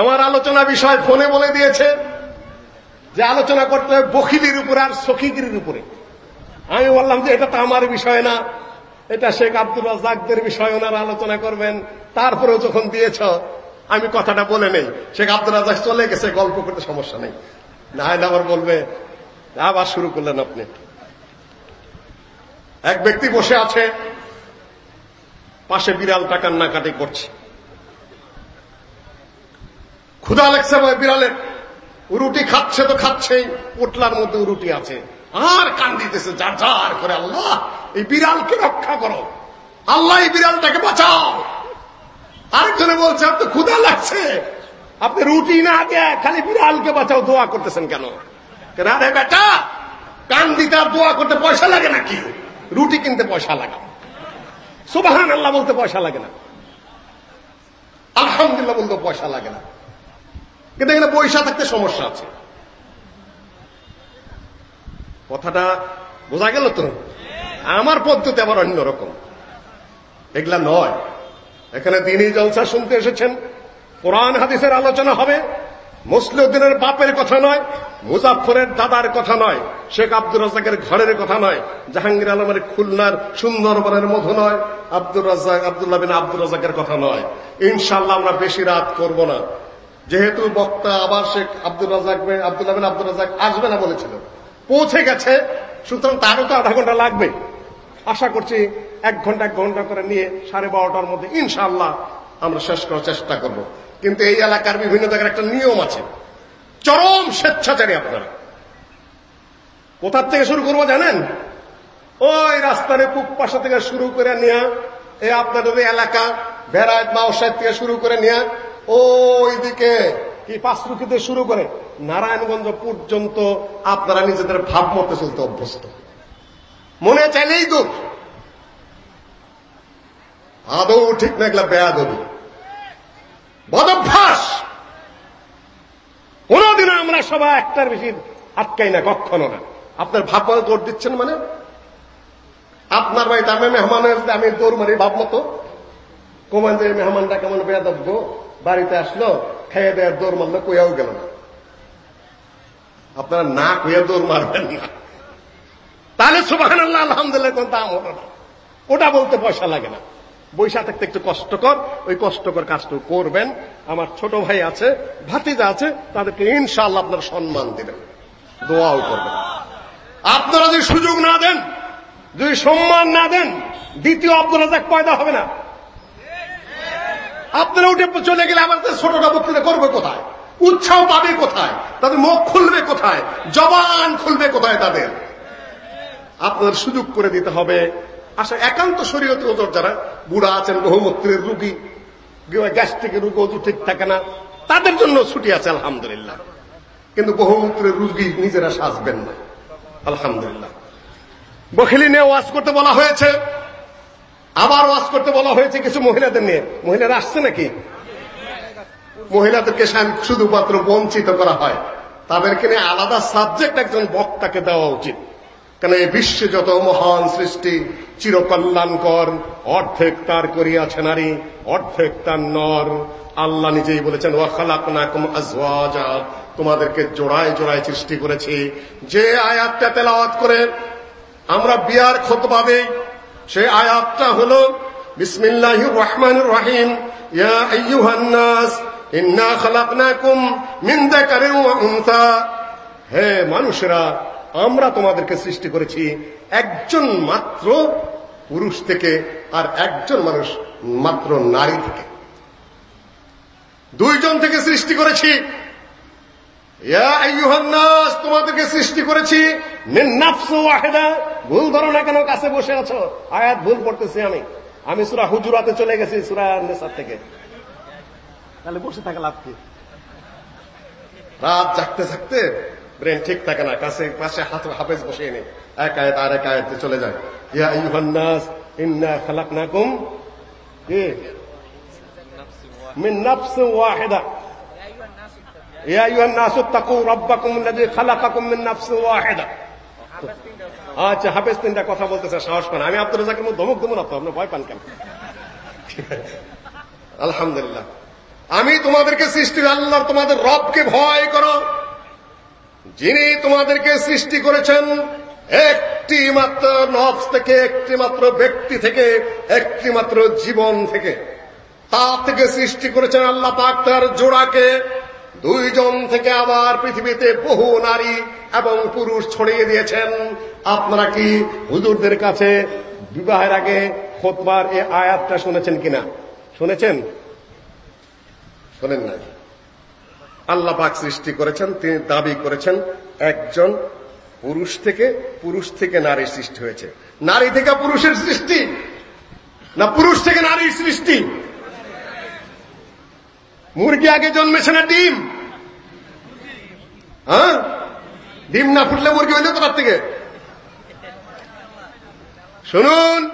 আমার আলোচনা বিষয় ফোনে বলে দিয়েছে যে আলোচনা করতে হবে বখিলির উপরে আর সখিগিরির উপরে। আমি বললাম যে এটা তো আমার বিষয় না, এটা শেখ আব্দুল রাজাকদের বিষয়, ওনারা আলোচনা করবেন। তারপরেও যখন দিয়েছ, আমি কথাটা বলে নেই। শেখ আব্দুল রাজাক চলে গেছে, গল্প করতে সমস্যা নেই। না আবার বলবে, আবার শুরু করলেন আপনি। এক ব্যক্তি বসে আছে, পাশে বিড়াল বিড়ালটা কান্নাকাটি করছে। ক্ষুধা লাগছে বিড়ালের। রুটি খাচ্ছে তো খাচ্ছেই, পোটলার মধ্যে রুটি আছে। আর কান দিতেছে যার যার করে, আল্লাহ, এই বিড়ালকে রক্ষা করো। আল্লাহ, এই বিড়ালটাকে বাঁচাও। আরেকজনে বলছে আপনার ক্ষুধা লাগছে। আপনি রুটি না দিয়ে, খালি বিড়ালকে বাঁচাও, দোয়া করতেছেন কেন? আরে বেটা, কান দিতে আর দোয়া করতে পয়সা লাগে নাকি? রুটি কিনতে পয়সা লাগে সুবাহান আল্লাহ বলতে পয়সা লাগে না। আলহামদুলিল্লাহ বলতে পয়সা লাগে না। কিন্তু এখানে পয়সা থাকতে সমস্যা আছে। কথাটা বোঝা গেল তো? আমার পদ্ধতি আবার অন্যরকম এগুলা নয়। এখানে দিনই জলসা শুনতে এসেছেন। কোরআন, হাদিসের আলোচনা হবে। মুসলিউদ্দিনের বাপের কথা নয় মুজাফরের দাদার কথা নয়, শেখ আব্দুর রাজাকের ঘরের কথা নয়, জাহাঙ্গীর আলমের খুলনার সুন্দরবনের মধু নয়, আব্দুর রাজাক আব্দুল্লাহ বিন আব্দুর রাজাকের কথা নয়। ইনশাল্লাহ আমরা বেশি রাত করব না। যেহেতু বক্তা আবার শেখ আব্দুর রাজাক আব্দুল্লাহ বিন আব্দুর রাজাক আসবে না বলেছিল। পৌঁছে গেছে, সুতরাং তারও তো আধা ঘণ্টা লাগবে। আশা করছি এক ঘণ্টা এক ঘণ্টা করে নিয়ে সাড়ে বারোটার মধ্যে ইনশাল্লাহ আমরা শেষ করার চেষ্টা করব। কিন্তু এই এলাকার বিভিন্ন জায়গার একটা নিয়ম আছে। চরম স্বেচ্ছাচারী আপনারা। কোথার থেকে শুরু করব জানেন? ওই রাস্তার পুক পাশা থেকে শুরু করে নিয়ে এই আপনাদের এলাকা বেড়ায় মাওসাদ থেকে শুরু করে নিয়ে ওই দিকে কি পাঁচরুখিতে শুরু করে নারায়ণগঞ্জ পর্যন্ত আপনারা নিজেদের ভাব মতো চলতে অভ্যস্ত। মনে চাইলেই দুঃখ। আদৌ ঠিক না এগুলা বেয়াদবি। বদভ্যাস! কোনদিনও আমরা সবাই একটার বেশি আটকাই না, কখনো না। আপনার ভাব জোর দিচ্ছেন মানে? আপনার বাড়িতে আমি মেহমানের, আমি দৌড় মারি ভাব মতো। কমান যে মেহমানটা কেমন বেয়াদব গো? বাড়িতে আসলো খেয়ে দেওয়ার দৌড় মারলো, কইয়াও গেল না। আপনারা না কইয়া দৌড় মারবেন না। তাহলে সুবাহান আল্লাহ আলহামদুলিল্লাহ, কোন দাম হলো না। ওটা বলতে পয়সা লাগে না। বৈশা থাকতে একটু কষ্টকর, ওই কষ্টকর কাজটুকু করবেন। আমার ছোট ভাই আছে, ভাতিজা আছে, তাদেরকে ইনশাআল্লাহ আপনার সম্মান দিবেন। দোয়াও করবেন। আপনারা যদি সুযোগ না দেন, যদি সম্মান না দেন, দ্বিতীয় আব্দুল রাজাক পয়দা হবে না। আপনারা উঠে চলে গেলে আবার ছোটটা বক্তৃতা করবে কোথায়? উৎসাহ পাবে কোথায়? তাদের মুখ খুলবে কোথায়? জবান খুলবে কোথায় তাদের? আপনাদের সুযোগ করে দিতে হবে। আসলে একান্ত শরীয়ত ওজোর যারা, বুড়া আছেন, বহুমূত্রের রুগী, গ্যাস্ট্রিকের রুগী ওজু ঠিক থাকে না, তাদের জন্য ছুটি আছে, আলহামদুলিল্লাহ। কিন্তু বহুমূত্রের রুগী নিজেরা সাজবেন না, আলহামদুলিল্লাহ। বখিলি নিয়ে ওয়াজ করতে বলা হয়েছে আবার ওয়াজ করতে বলা হয়েছে কিছু মহিলাদের নিয়ে। মহিলারা আসছে নাকি? মহিলাদেরকে শুধুমাত্র বঞ্চিত করা হয়। তাদেরকে নিয়ে আলাদা সাবজেক্ট একজন বক্তাকে দেওয়া উচিত। কেন এই বিশ্বে যত মহান সৃষ্টি, চিরকল্যাণকর, অর্ধেক তার করিয়াছে নারী, অর্ধেক তার নর। আল্লাহ নিজেই বলেছেন ওয়াখালাকুম আজওয়াজা। তোমাদেরকে জোড়ায় জোড়ায় সৃষ্টি করেছি। যে আয়াতটা তেলাওয়াত করে আমরা বিয়ার খতবা দেই সে আয়াতটা হলো, বিসমিল্লাহির রহমানির রহিম, ইয়া আইয়ুহান নাস, ইন্না খালাকনাকুম মিন যাকারিন ওয়া উনসা। হে মানুষেরা, আমরা তোমাদেরকে সৃষ্টি করেছি একজন মাত্র পুরুষ থেকে আর একজন মানুষ মাত্র নারী থেকে। দুইজন থেকে সৃষ্টি করেছি তোমাদেরকে সৃষ্টি করেছি ভুল ধরো না কেন, কাছে বসে আছো। আয়াত ভুল পড়তেছি আমি। আমি সুরা হুজুরাতে চলে গেছি, সুরা নেশার থেকে। তাহলে বসে থাকা লাভ কি? রাত জাগতে থাকতে ব্রেন ঠিক থাকে না, কাছে পাশে হাত হাফেজ বসিয়ে নেই এক আয়াত আর এক আয়াতে চলে যায়। ইয়া ইউহান্নাস ইন্না খালাকনাকুম, কি? মিন নাফসিন ইয়া আইয়ুহান নাসু তাকু আচ্ছা হাফেজ তিনটা কথা বলতেছে সাহস পান আমি আব্দুল রাজাকের মধ্যে ধমক দেবো না তো আপনার ভয় পান কেন আলহামদুলিল্লাহ আমি তোমাদেরকে সৃষ্টি আল্লাহ তোমাদের রবকে ভয় করো। যিনি তোমাদেরকে সৃষ্টি করেছেন একটি মাত্র নফ থেকে একটি মাত্র ব্যক্তি থেকে একটি মাত্র জীবন থেকে। তা থেকে সৃষ্টি করেছেন আল্লাহ পাক তার জোড়াকে। দুইজন থেকে আবার পৃথিবীতে বহু নারী এবং পুরুষ ছড়িয়ে দিয়েছেন। আপনারা কি হুজুরদের কাছে বিবাহের আগে খোতবার এ আয়াতটা শুনেছেন কিনা? শুনেছেন? শোনেন না আল্লাহ পাক সৃষ্টি করেছেন, তিনি দাবি করেছেন, একজন পুরুষ থেকে পুরুষ থেকে নারীর সৃষ্টি হয়েছে। নারী থেকে পুরুষের সৃষ্টি না পুরুষ থেকে নারীর সৃষ্টি? মুরগি আগে জন্মেছে না ডিম? হ্যাঁ? ডিম না ফুটলে মুরগি হইলে কোথার থেকে? শুনুন।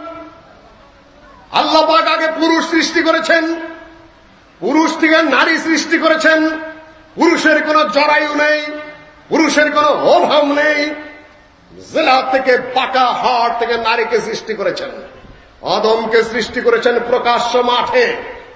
আল্লাহ পাক আগে পুরুষ সৃষ্টি করেছেন, পুরুষ থেকে নারী সৃষ্টি করেছেন, পুরুষের কোন জরায়ু নেই, পুরুষের কোন অভাব নেই, জেলা থেকে পাকা হাট থেকে নারীকে সৃষ্টি করেছেন, আদমকে সৃষ্টি করেছেন প্রকাশ্য মাঠে।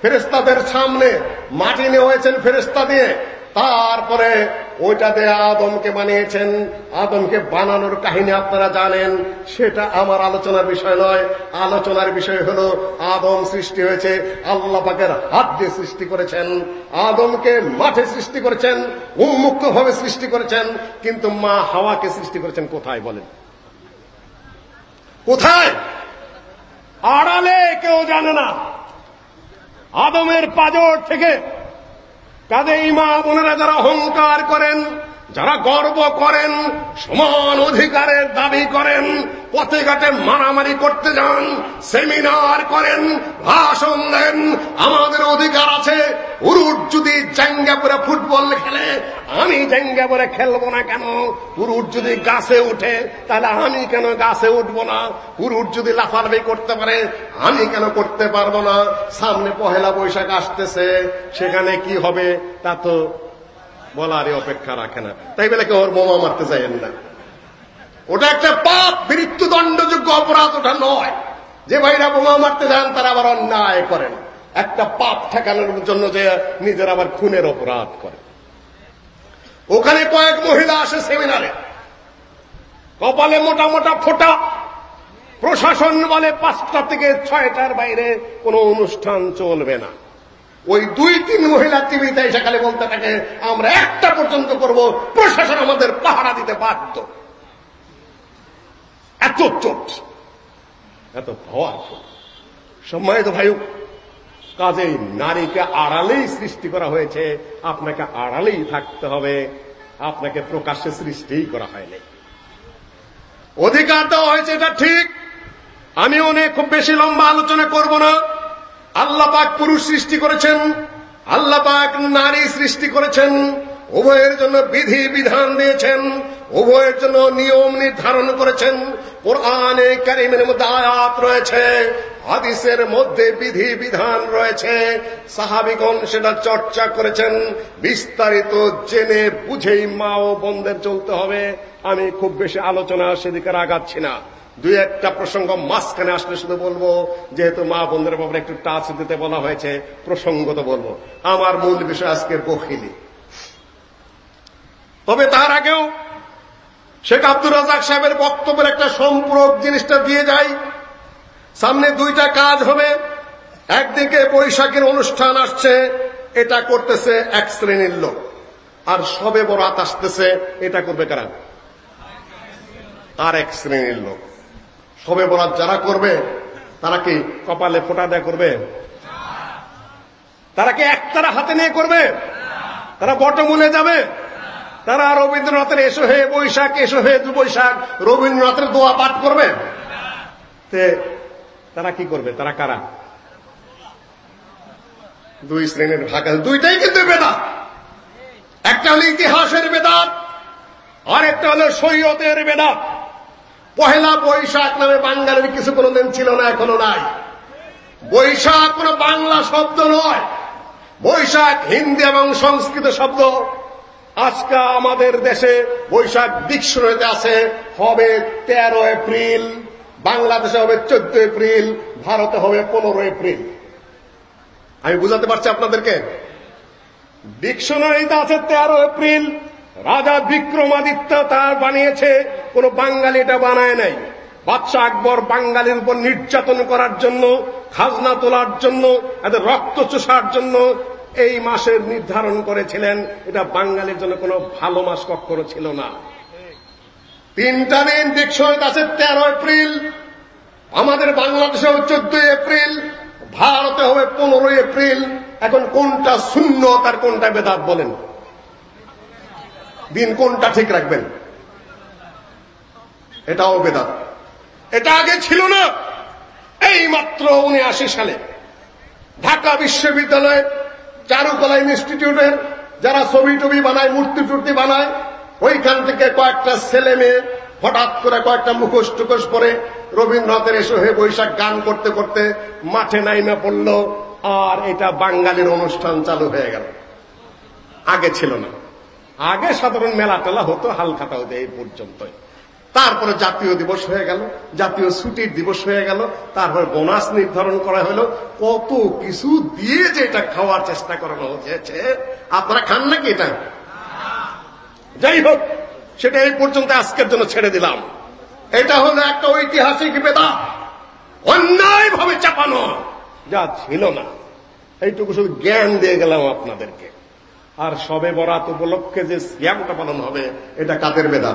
ফেরেস্তাদের সামনে মাটি নিয়ে হয়েছেন ফেরেস্তা দিয়ে। তারপরে ওইটা দিয়ে আদমকে বানিয়েছেন। আদমকে বানানোর কাহিনী আপনারা জানেন। সেটা আমার আলোচনার বিষয় নয়। আলোচনার বিষয় হলো আদম সৃষ্টি হয়েছে, আল্লাহ পাকের হাত দিয়ে সৃষ্টি করেছেন। আদমকে মাঠে সৃষ্টি করেছেন উন্মুক্ত ভাবে সৃষ্টি করেছেন। কিন্তু মা হাওয়াকে সৃষ্টি করেছেন কোথায় বলেন? কোথায়? আড়ালে কেউ জানে না। আদমের পাজর থেকে কাদের ইমা বোনেরা যারা অহংকার করেন যারা গর্ব করেন, সমান অধিকারের দাবি করেন, পথে ঘাটে মারামারি করতে যান, সেমিনার করেন, ভাষণ দেন, আমাদের অধিকার আছে। পুরুষ যদি জাঙ্গা পরে ফুটবল খেলে, আমি জাঙ্গা পরে খেলব না কেন? পুরুষ যদি গাছে উঠে, তাহলে আমি কেন গাছে উঠবো না? পুরুষ যদি লাফালাফি করতে পারে, আমি কেন করতে পারব না? সামনে পহেলা বৈশাখ আসতেছে, সেখানে কি হবে? তা তো বলারই অপেক্ষা রাখে না। তাই বলে ওর বোমা মারতে চাইেন না। ওটা একটা পাপ, মৃত্যুদণ্ডযোগ্য অপরাধ, ওটা নয়। যে ভাইরা বোমা মারতে যান, তারা আবার অন্যায় করেন। একটা পাপ ঠেকানোর জন্য যে নিজের আবার খুনের অপরাধ করে। ওখানে কয়েক মহিলা আসে সেমিনারে। কপালে মোটা মোটা ফোটা। প্রশাসন বলে পাঁচটা থেকে ছয়টার বাইরে কোনো অনুষ্ঠান চলবে না। ওই দুই তিন মহিলা টিভিতে এসে খালি বলতে থাকে, আমরা একটা পর্যন্ত করব, প্রশাসন আমাদের পাহারা দিতে বাধ্য। এত চোট, এত পাওয়ারফুল সম্মানিত ভাই কাজেই নারীকে আড়ালেই সৃষ্টি করা হয়েছে, আপনাকে আড়ালেই থাকতে হবে, আপনাকে প্রকাশ্যে সৃষ্টিই করা হয়নি। অধিকার দেওয়া হয়েছে, এটা ঠিক। আমি অনেক খুব বেশি লম্বা আলোচনা করব না। আল্লাহ পাক পুরুষ সৃষ্টি করেছেন, আল্লাহ পাক নারী সৃষ্টি করেছেন, উভয়ের জন্য বিধি বিধান দিয়েছেন, উভয়ের জন্য নিয়ম নির্ধারণ করেছেন, কোরআনে কারিমের মধ্যে আয়াত রয়েছে, হাদিসের মধ্যে বিধি বিধান রয়েছে, সাহাবিগণ সেটা চর্চা করেছেন, বিস্তারিত জেনে বুঝেই মা ও বোনদের চলতে হবে, আমি খুব বেশি আলোচনা সেদিকে আগাচ্ছি না। দুই একটা প্রসঙ্গ মাঝখানে আসলে শুধু বলব, যেহেতু মা বোনদের ব্যাপারে একটু টাচ দিতে বলা হয়েছে প্রসঙ্গ তো বলব। আমার মূল বিষয় আজকে বখিলি। তবে তার আগেও শেখ আব্দুর রাজাক সাহেবের বক্তব্যের একটা সম্পূরক জিনিসটা দিয়ে যাই। সামনে দুইটা কাজ হবে। একদিকে বৈশাখের অনুষ্ঠান আসছে, এটা করতেছে এক শ্রেণির লোক। আর সবে বড় বরাত আসতেছে, এটা করবে কারা? আর এক শ্রেণির লোক। সবে বরাত যারা করবে, তারা কি কপালে ফোটা দেয়া করবে? তারা কি একতারা হাতে নিয়ে করবে? তারা বটমূলে যাবে? তারা রবীন্দ্রনাথের এসো হে বৈশাখ, এসো হে দু বৈশাখ রবীন্দ্রনাথের দোয়া পাঠ করবে? তে তারা কি করবে? তারা কারা? দুই শ্রেণির ভাগ দুইটাই কিন্তু বেদাত। একটা হলো ইতিহাসের বেদাত আর একটা হলো সৈয়দের বেদাত। পহেলা বৈশাখ নামে বাঙালির কিছু কোনোদিন ছিল না, এখনও নাই। বৈশাখ কোন বাংলা শব্দ নয়। বৈশাখ হিন্দি এবং সংস্কৃত শব্দ। আজকে আমাদের দেশে বৈশাখ ডিকশনারিতে আছে, হবে তেরো এপ্রিল, বাংলাদেশে হবে চোদ্দ এপ্রিল, ভারতে হবে পনেরো এপ্রিল। আমি বুঝাতে পারছি আপনাদেরকে? ডিকশনারিতে আছে তেরো এপ্রিল রাজা বিক্রমাদিত্য তার বানিয়েছে, কোন বাঙালি এটা বানায় নাই। বাদশাহ আকবর বাঙালির উপর নির্যাতন করার জন্য, খাজনা তোলার জন্য এদের রক্ত চোষার জন্য এই মাসের নির্ধারণ করেছিলেন। এটা বাঙালির জন্য কোনো ভালো মাস কখনো ছিল না। তিনটা দিন ডিকশনারিতে আছে তেরো এপ্রিল। আমাদের বাংলাদেশেও চোদ্দই এপ্রিল, ভারতে হবে পনেরোই এপ্রিল। এখন কোনটা শূন্য তার কোনটা বেদাত বলেন? দিন কোনটা ঠিক রাখবেন? এটাও বেদাত। এটা আগে ছিল না। এই মাত্র উনআশি সালে ঢাকা বিশ্ববিদ্যালয়ের চারুকলা ইনস্টিটিউটের যারা ছবি টবি বানায়, মূর্তি টুর্তি বানায়, ওইখান থেকে কয়েকটা ছেলে মেয়ে হঠাৎ করে কয়েকটা মুখোশ টুকোশ পরে রবীন্দ্রনাথের এসে হয়ে বৈশাখ গান করতে করতে মাঠে নাইমে পড়ল, আর এটা বাঙালির অনুষ্ঠান চালু হয়ে গেল। আগে ছিল না। আগে সাধারণ মেলা টেলা হতো হালখাতা হতো এই পর্যন্তই। তারপরে জাতীয় দিবস হয়ে গেল, জাতীয় ছুটির দিবস হয়ে গেল, তারপরে বোনাস নির্ধারণ করা হলো, কত কিছু দিয়ে যে এটা খাওয়ার চেষ্টা করানো হয়েছে। আপনারা খান নাকি এটা? যাই হোক, সেটা এই পর্যন্ত আজকের জন্য ছেড়ে দিলাম। এটা হলো একটা ঐতিহাসিক বেদা অন্যায় ভাবে চাপানো, যা ছিল না। এইটুকু শুধু জ্ঞান দিয়ে গেলাম আপনাদেরকে। আর সবে বরাত উপলক্ষে যে সিয়ামটা পালন হবে এটা কাদের বেদা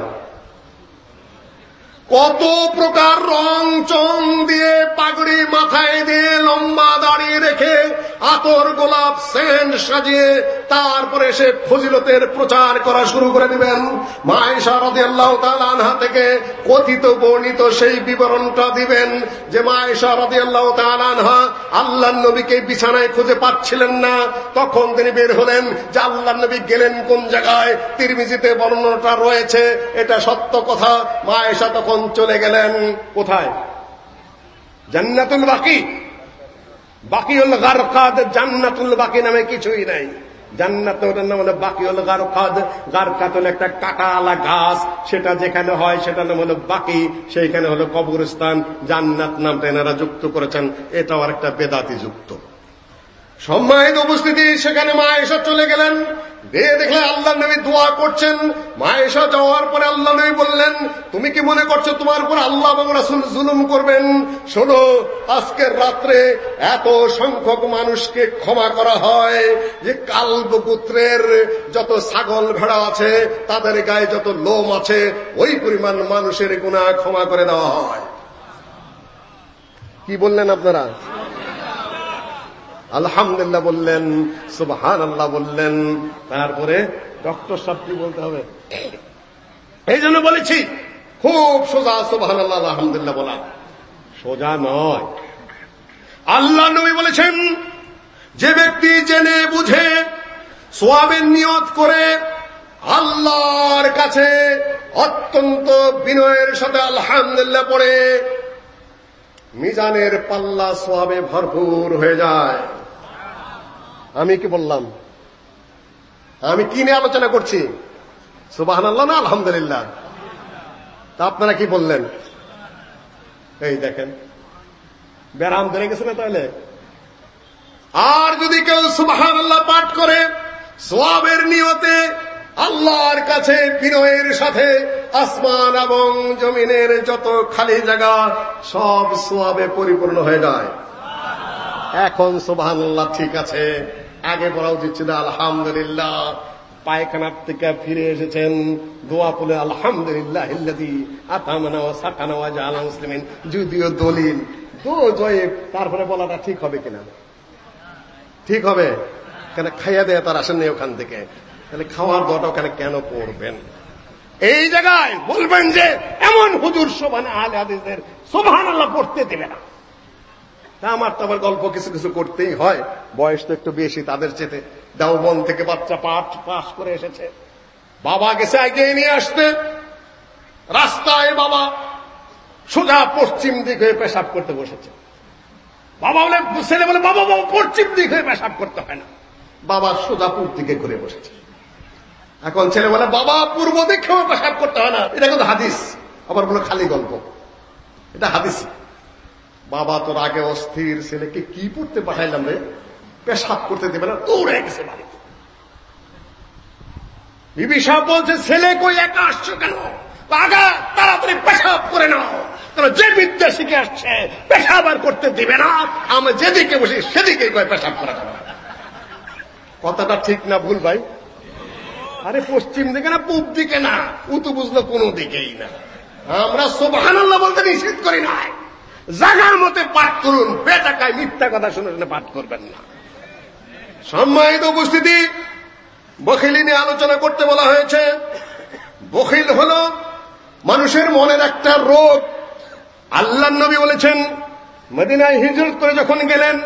কত প্রকার রং চং দিয়ে পাগড়ি মাথায় দিয়ে লম্বা দাঁড়িয়ে রেখে আতর গোলাপ সেন্ট সাজিয়ে তারপরে সে ফজিলতের প্রচার করা শুরু করে দিবেন। মায়েশা রাদিয়াল্লাহু তাআলা আনহা থেকে কথিত বর্ণিত সেই বিবরণটা দিবেন যে মায়েশা রাদিয়াল্লাহু আনহা আল্লাহর নবীকে বিছানায় খুঁজে পাচ্ছিলেন না। তখন তিনি বের হলেন যে আল্লাহর নবী গেলেন কোন জায়গায়? তিরমিজিতে বর্ণনাটা রয়েছে। এটা সত্য কথা। মায়েশা তখন চলে গেলেন কোথায়? জান্নাতুল বাকি। বাকি হল গারকাদ জান্নাতুল বাকি নামে কিছুই নাই। জান্নাত ওটার নাম হলো বাকি হলো গারকাদ গারকাত হলো একটা কাটালা গাছ। সেটা যেখানে হয় সেটা নাম হলো বাকি। সেইখানে হলো কবরস্থান। জান্নাত নামটা এনারা যুক্ত করেছেন। এটাও আর একটা বেদাতি যুক্ত সম্মানিত উপস্থিতি, সেখানে মা এসা চলে গেলেন। দিয়ে দেখলে আল্লাহ নবী দোয়া করছেন। মা এসা যাওয়ার পরে আল্লাহ নবী বললেন, তুমি কি মনে করছ তোমার উপর আল্লাহ এবং রাসুল জুলুম করবেন? শোনো, আজকের রাত্রে এত সংখ্যক মানুষকে ক্ষমা করা হয়। যে কালবপুত্রের যত ছাগল ভেড়া আছে, তাদের গায়ে যত লোম আছে, ওই পরিমাণ মানুষের গুণা ক্ষমা করে দেওয়া হয়। কি বললেন আপনারা? আলহামদুলিল্লাহ বললেন সুবহান আল্লাহ বললেন। তারপরে ডক্টর সাহেব কি বলতে হবে। এই জন্য বলেছি, খুব সোজা সুবহান আল্লাহ আলহামদুলিল্লাহ বলা। সোজা নয়। আল্লাহ নবী বলেছেন, যে ব্যক্তি জেনে বুঝে সোয়াবের নিয়ত করে আল্লাহর কাছে অত্যন্ত বিনয়ের সাথে আলহামদুলিল্লাহ পড়ে, মিজানের পাল্লা সোয়াবে ভরপুর হয়ে যায়। আমি কি বললাম? আমি কি নিয়ে আলোচনা করছি? সুবাহান আল্লাহ না, আলহামদুলিল্লাহ। তা আপনারা কি বললেন? এই দেখেন। ব্যারাম ধরে গেছে না তাহলে? আর যদি কেউ সুবাহান আল্লাহ পাঠ করে সোয়াবের নিয়তে আল্লাহর কাছে, বিনয়ের সাথে, আসমান এবং জমিনের যত খালি জায়গা, সব সোয়াবে পরিপূর্ণ হয়ে যায়। এখন আল্লাহ ঠিক আছে। আগে বলা উচিত ছিল আলহামদুলিল্লাহ। পায়খানার থেকে ফিরে এসেছেন। দোয়া বলে আলহামদুলিল্লাহ মুসলিমিন। যদিও দলিল তো জয়ে তারপরে বলাটা ঠিক হবে কিনা? ঠিক হবে? কেন খাইয়া দেয় তার আসেন ওখান থেকে। তাহলে খাওয়ার দোয়াটা ওখানে কেন করবেন? এই জায়গায় বলবেন যে, এমন হুজুর সোভান আহলে হাদিসদের সোভান আল্লাহ পড়তে দেবে না। আমার তো আবার গল্প কিছু কিছু করতেই হয়। বয়স তো একটু বেশি, তাদের চেতে দেওবন থেকে বাচ্চা পাঠ পাস করে এসেছে। বাবা গেছে এগিয়ে নিয়ে আসতে। রাস্তায় বাবা সোজা পশ্চিম দিক হয়ে পেশাব করতে বসেছে। বাবা বলে, ছেলে বলে, বাবা বাবা, পশ্চিম দিক হয়ে পেশাব করতে হয় না। বাবা সোজা পূর্ব দিকে ঘুরে বসেছে। এখন ছেলে বলে, বাবা, পূর্ব দিকেও পেশাব করতে হয় না। এটা কিন্তু হাদিস, আবার বলে খালি গল্প। এটা হাদিস। বাবা তোর আগে অস্থির, ছেলেকে কি পড়তে পাঠাইলাম রে? পেশাব করতে দেবে না, দৌড়ে গেছে বাড়িতে বিবি সাহেব বলছে, ছেলে কই, একা আসছো কেন? আগা তাড়াতাড়ি পেশাব করে নাও। কারণ যে বিদ্যা শিখে আসছে, পেশাব আর করতে দিবে না। আমি যেদিকে বসি সেদিকে কয় পেশাব করে দেবো কথাটা ঠিক না ভুল ভাই? আরে পশ্চিম দিকে না, পূব দিকে না উতু বুঝলো কোনো দিকেই না। আমরা সোবাহান্লাহ বলতে নিষেধ করি না জাগার মতে পাঠ করুন। বেটাকায় মিথ্যা কথা শুনে শুনে পাঠ করবেন না। সম্মানিত উপস্থিতি, বখিলি নিয়ে আলোচনা করতে বলা হয়েছে। বখিল হল মানুষের মনের একটা রোগ। আল্লাহ নবী বলেছেন, মদিনায় হিজরত করে যখন গেলেন,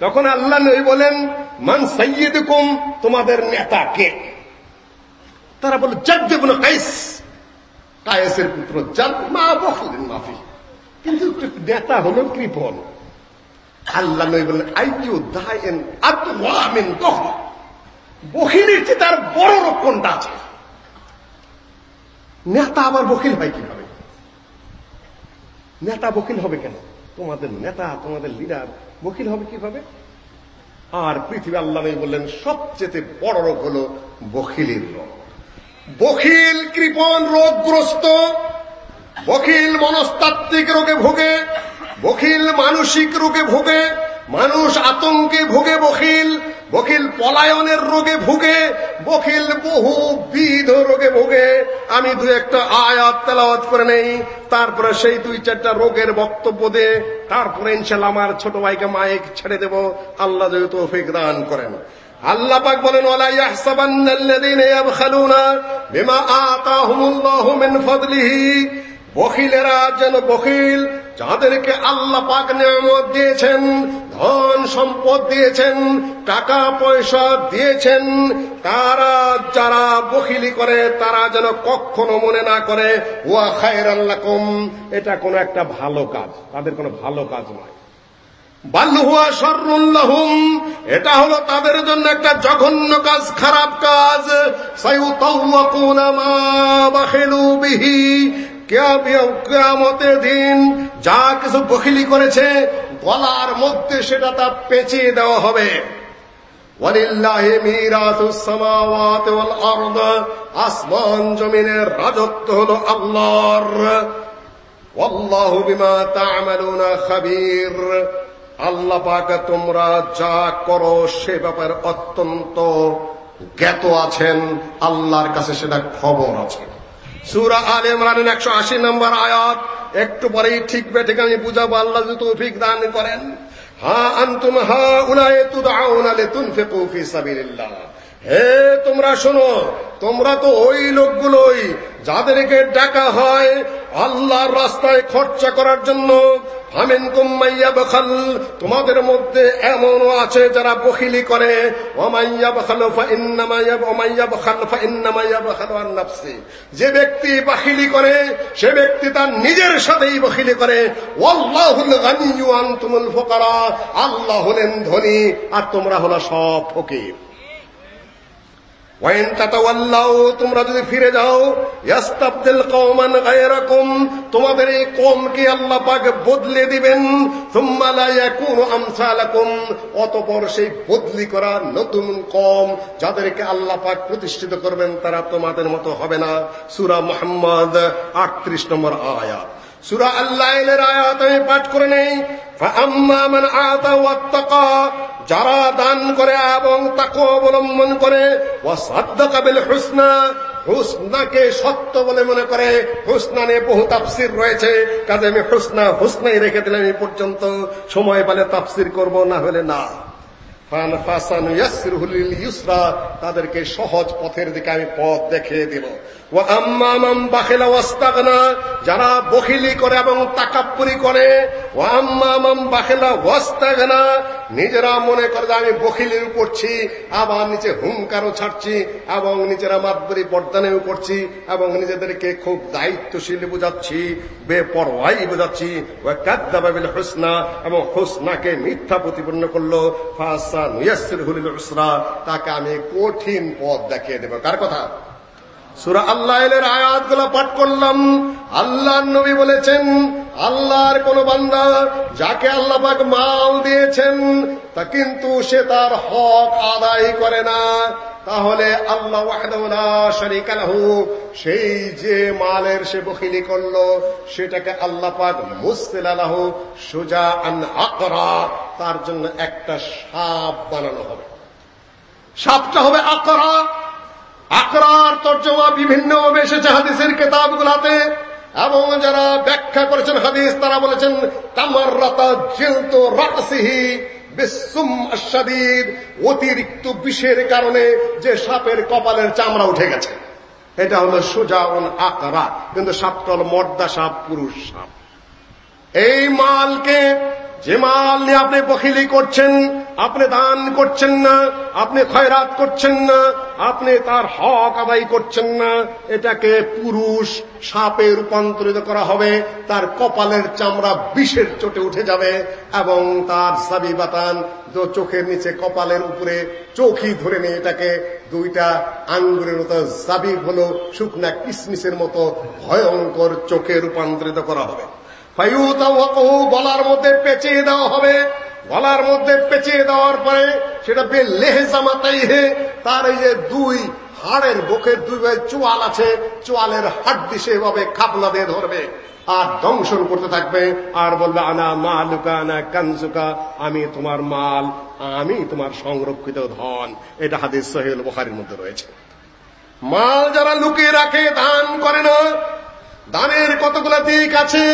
তখন আল্লাহ নবী বলেন, মান সৈয়দকুম তোমাদের নেতা কে তারা বলে জাদ্দেবন কাইস কায়েসের পুত্র জাদ মা বখলেন মাফি কিন্তু নেতা হলো কৃপন। আল্লাহ নবী বললেন, আইয়ু দায়েন বখল চেয়ে তার বড় কোনটা আছে? নেতা আবার বকিল হয় কীভাবে? নেতা বকিল হবে কেন? তোমাদের নেতা, তোমাদের লিডার বকিল হবে কীভাবে? আর পৃথিবী আল্লাহ নই বললেন, সবচেয়ে বড় রোগ হল বকিলের রোগ বকিল কৃপণ রোগগ্রস্ত বখিল মনস্তাত্ত্বিক রোগে ভোগে বখিল মানসিক রোগে ভোগে, মানুষ আতঙ্কে ভোগে বখিল বখিল পলায়নের রোগে ভুগে বখিল বহু বিধ রোগে ভোগে। আমি দু একটা আয়াত তেলাওয়াত করে নেই, তারপরে সেই দুই চারটা রোগের বক্তব্য দে, তারপরে ইনশাল্লাহ আমার ছোট ভাইকে মাইক ছেড়ে দেব। আল্লাহ যদি তৌফিক দান করেন। আল্লাহ পাক বলেন, ওয়ালা ইয়াহসাবান্নাল্লাযীনা ইয়াবখালুনা বিমা আতাহুমুল্লাহু মিন ফাদলিহি। বখিলেরা যেন বখিল, যাদেরকে আল্লাহ পাক নিয়ামত দিয়েছেন, ধন সম্পদ দিয়েছেন, টাকা পয়সা দিয়েছেন, তারা যারা বখিলি করে, তারা যেন কখনো মনে না করে, ওয়া খায়রাল্লাকুম এটা কোনো একটা ভালো কাজ, তাদের কোনো ভালো কাজ নয়। বাল্লুহুয়া সর্রুল্লাহুম এটা হলো তাদের জন্য একটা জঘন্য কাজ, খারাপ কাজ। সায়ুতাওয়াকুনা মা বাখিলু বিহি কেয়ামতের দিন যা কিছু বখিলি করেছে, গলার মধ্যে সেটা তা পেঁচিয়ে দেওয়া হবে। আসমান জমিনের রাজত্ব হলো আল্লাহর। আল্লাহ পাক তোমরা যা করো সে ব্যাপারে অত্যন্ত জ্ঞাত আছেন, আল্লাহর কাছে সেটা খবর আছে। সুরা আল ইমরানের একশো আশি নম্বর আয়াত, একটু পরেই ঠিক বেঠিক আমি বুঝাবো আল্লাহ যদি তৌফিক দান করেন। হা আন্তুম হা উলায়ে তুদাউনা লিতুনফিকু ফি সাবিলিল্লাহ। হে, তোমরা শোনো, তোমরা তো ওই লোকগুলোই যাদেরকে ডাকা হয় আল্লাহর রাস্তায় খরচা করার জন্য। হামিন কুম্মাইয়া বখাল তোমাদের মধ্যে এমনও আছে যারা বখিলি করে। ওমাইয়া বখাল ওমাইয়া বখাল ফাইন্নামাইয়া বখাল আর নাফসি। যে ব্যক্তি বাখিলি করে, সে ব্যক্তি তার নিজের সাথেই বখিলি করে। ওয়াল্লাহুল গানিয়্যু আনতুমুল ফুকারা, আল্লাহ হলেন ধনী, আর তোমরা হলো সব ফকির। ওয়াইন তাতাওয়াল্লাও তোমরা যদি ফিরে যাও, ইয়াস্তাবদিল কওমান গায়রাকুম, তোমাদের এই কওমকে আল্লাহ পাক বদলে দিবেন, সুম্মা লা ইয়াকুনু আমসালাকুম, অতঃপর সেই বদলি করা নতুন কম যাদেরকে আল্লাহ পাক প্রতিষ্ঠিত করবেন, তারা তোমাদের মতো হবে না। সূরা মুহাম্মদ 38 নম্বর আয়াত। সূরা আল্লাহর আয়াত আমি পাঠ করে নেই। যারা দান করে এবং তাকে অবলম্বন করে ওয়াসাদ্দাকা বিল হুসনা হুসনাকে সত্য বলে মনে করে। হুসনা নিয়ে বহু তাফসির রয়েছে। কাজে আমি হুসনা, হুসনাই রেখে দিলাম এই পর্যন্ত। সময় পেলে তাফসির করব, না হলে না। তাদেরকে সহজ পথের দিকে আমি পথ দেখিয়ে দিব। যারা বখিলি করে এবং তাকাপ্পুরি করে নিজেরা মনে করে যে আমি বখিলির করছি, আবার নিচে হুঙ্কারও ছাড়ছি, এবং নিজেরা মাতবরি বর্দানেও করছি, এবং নিজেদেরকে খুব দায়িত্বশীল বোঝাচ্ছি, বেপরোয়াই বোঝাচ্ছি। কাদ্দাবাবিল হুসনা, এবং হুসনাকে মিথ্যা প্রতিপন্ন করল। ফাসা নুয়াসির হুলিল উসরা, তাকে আমি কঠিন পথ দেখিয়ে দেব। কার কথা? সুরা আল্লাহ এলের আয়াতগুলো পাঠ করলাম। আল্লাহ নবী বলেছেন, আল্লাহর কোন বান্দা যাকে আল্লাহ পাক মাল দিয়েছেন, তা কিন্তু সে তার হক আদায় করে না। তাহলে আল্লাহ ওয়াহদাহু লা শারীকা সেই যে মালের সে বখিলি করল, সেটাকে আল্লাহ পাক মুসতিলা লাহু সুজাআন আকরা, তার জন্য একটা সাপ বানানো হবে। সাপটা হবে আকরা আকরার তর্জমা বিভিন্ন এসেছে হাদিসের কেতাবগুলাতে এবং যারা ব্যাখ্যা করেছেন হাদিস, তারা বলেছেন তামার রাতা জিলত রাসিহি অতিরিক্ত বিষের কারণে যে সাপের কপালের চামড়া উঠে গেছে। এটা হলো সুজাউন আকরা, কিন্তু সাপটা হলো মর্দা সাপ, পুরুষ সাপ। এই মালকে যে মাল নিয়ে আপনি বখিলি করছেন, আপনি দান করছেন না, আপনি খয়রাত করছেন না, আপনি তার হক আদায় করছেন না, এটাকে পুরুষ সাপে রূপান্তরিত করা হবে, তার কপালের চামড়া বিষের চোটে উঠে যাবে, এবং তার সাবি বাতান চোখের নিচে কপালের উপরে চোখই ধরে নিয়ে এটাকে দুইটা আঙ্গুরের মতো জাবিব হলো শুকনা কিসমিসের মতো ভয়ঙ্কর চোখে রূপান্তরিত করা হবে। গলার মধ্যে পেঁচিয়ে দেওয়া হবে। গলার মধ্যে পেঁচিয়ে দেওয়ার পরে সেটা বে লেহজামাতাই হে তার এই যে দুই হাড়ের বুকের দুই চোয়াল আছে, চোয়ালের হাড্ডি সেভাবে খাবলা দিয়ে ধরবে আর দংশন করতে থাকবে আর বলবে, আনা মালুকা, আনা কানজুকা, আমি তোমার মাল, আমি তোমার সংরক্ষিত ধন। এটা হাদিস সহিল বুখারীর মধ্যে রয়েছে। মাল যারা লুকিয়ে রাখে, দান করে না, দানের কতগুলো দিক আছে?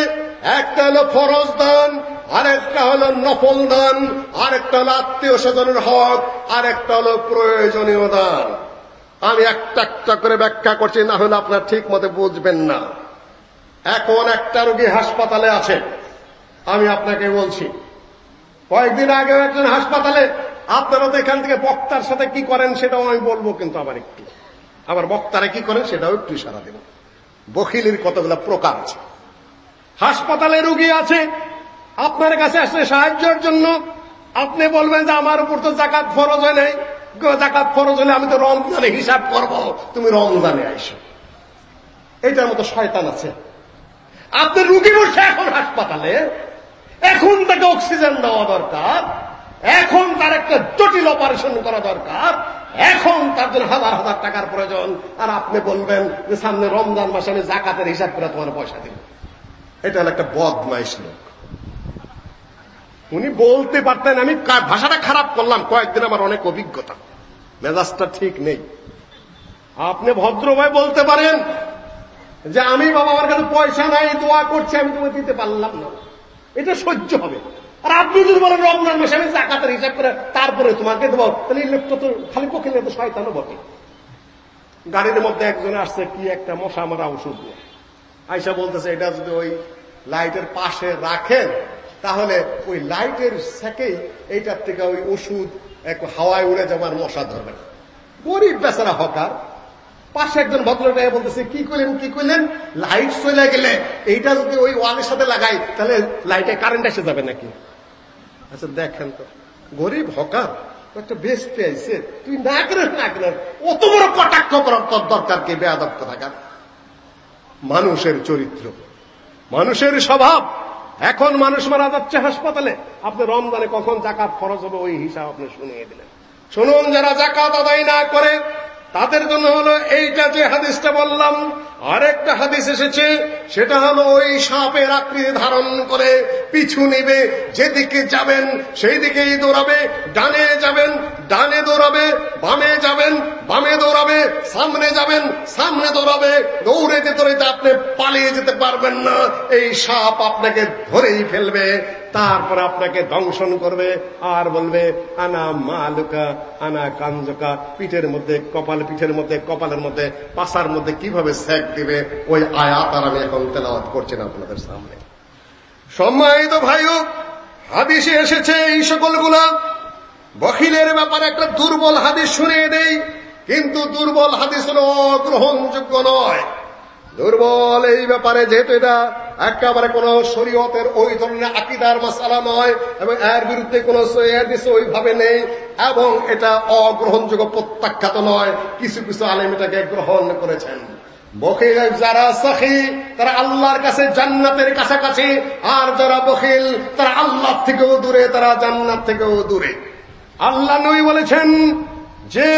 একটা হলো ফরজ দান, আরেকটা হলো নফল দান, আরেকটা হলো আত্মীয় স্বজনের হক, আরেকটা হলো প্রয়োজনীয় দান। আমি একটা একটা করে ব্যাখ্যা করছি, না হলে আপনার ঠিক মতো বুঝবেন না। এখন একটা রোগী হাসপাতালে আছে, আমি আপনাকে বলছি। কয়েকদিন আগেও একজন হাসপাতালে, আপনারা তো এখান থেকে বক্তার সাথে কি করেন সেটাও আমি বলব কিন্তু আবার একটু। আবার বক্তারা কি করেন সেটাও একটু ইশারা দেব। বখিলির কতগুলো প্রকার আছে। হাসপাতালে রুগী আছে, আপনার কাছে আসলে সাহায্যের জন্য। আপনি বলবেন যে আমার উপর তো জাকাত ফরজ হয় নাই। জাকাত ফরজ হলে আমি তো রমজানে হিসাব করব। তুমি রমজানে আইসো। এটার মতো শয়তান আছে। আপনি রুগী বসে এখন হাসপাতালে, এখন তাকে অক্সিজেন দেওয়া দরকার, এখন তার একটা জটিল অপারেশন করা দরকার, এখন তার জন্য হাজার হাজার টাকার প্রয়োজন। আর আপনি বলবেন যে সামনে রমজান মাসে আমি জাকাতের হিসাব করে তোমার পয়সা দিব। এটা হলো একটা বদমাইশ লোক। উনি বলতে পারতেন, আমি ভাষাটা খারাপ করলাম, কয়েকদিন আমার অনেক অভিজ্ঞতা। মেজাজটা ঠিক নেই। আপনি ভদ্রভাবে বলতে পারেন যে, আমি বাবা আমার কাছে পয়সা নাই, দোয়া করছি, আমি তোমাকে দিতে পারলাম না। এটা সহ্য হবে। আর আপনি যদি বলেন, রমজান মাসে আমি জাকাতের হিসাব করে তারপরে তোমাকে দেবো, তাহলে এই লোকটা তো খালি পক্ষে তো শয়তানও বটে। গাড়ির মধ্যে একজন আসছে, কি একটা মশা মারা ওষুধ আইসা বলতেছে, এটা যদি ওই লাইটের পাশে রাখেন, তাহলে ওই লাইটের সেকেই এইটার থেকে ওই ওষুধ হাওয়ায় উড়ে যাবার মশা ধরবে না। গরিব বেচারা হকার। পাশে একজন ভদ্রলোক বলতেছে, কি করলেন কি করলেন লাইট চলে গেলে এইটা যদি ওই ওয়ালের সাথে লাগাই, তাহলে লাইটে কারেন্ট এসে যাবে নাকি? আচ্ছা দেখেন তো, গরিব হকার একটা বেশ পেয়েছে। তুই না করে না করে, অত বড় কটাক্ষ করার তোর দরকার কি? বেয়াদক্ষ থাকার মানুষের চরিত্র। মানুষের স্বভাব। এখন মানুষ মারা যাচ্ছে হাসপাতালে। আপনি রমজানে কখন জাকাত খরচ হবে ওই হিসাব আপনি শুনিয়ে দিলেন। শুনুন, যারা জাকাত আদায় না করে তাদের জন্য হলো এইটা যে হাদিসটা বললাম, আরেকটা হাদিস এসেছে, সেটা হলো ওই সাপের আকৃতি ধারণ করে পিছু নিবে, যেদিকে যাবেন সেই দিকেই দৌড়াবে, ডানে যাবেন, ডানে দৌড়াবে, বামে যাবেন, বামে দৌড়াবে, সামনে যাবেন, সামনে দৌড়াবে, দৌড়ে দৌড়াইতে আপনি পালিয়ে যেতে পারবেন না, এই সাপ আপনাকে ধরেই ফেলবে। তারপর আপনাকে দংশন করবে, আর বলবে, আনা মালুকা, আনা কাঞ্জকা, পিঠের মধ্যে, কপাল পিঠের মধ্যে, কপালের মধ্যে, পাশার মধ্যে কীভাবে সেক দিবে, ওই আয়াত আর আমি এখন তেলাওয়াত করছি না আপনাদের সামনে। সম্মানিত ভাইও, হাদিসে এসেছে এই সকলগুলা। বখিলের ব্যাপারে একটা দুর্বল হাদিস শুনিয়ে দেই, কিন্তু দুর্বল হাদিস গ্রহণযোগ্য নয়। দুর্বল এই ব্যাপারে যেহেতু এটা একেবারে কোন শরীয়তের ওই ধরনের আকিদার মশালা নয় এবং এর বিরুদ্ধে কোন ওইভাবে নেই এবং এটা অগ্রহণযোগ্য প্রত্যাখ্যাত নয়। কিছু কিছু আলেম এটাকে গ্রহণ করেছেন। বখিল যারা সখী, তারা আল্লাহর কাছে জান্নাতের কাছাকাছি। আর যারা বখিল, তারা আল্লাহ থেকেও দূরে, তারা জান্নাত থেকেও দূরে। আল্লাহ নই বলেছেন যে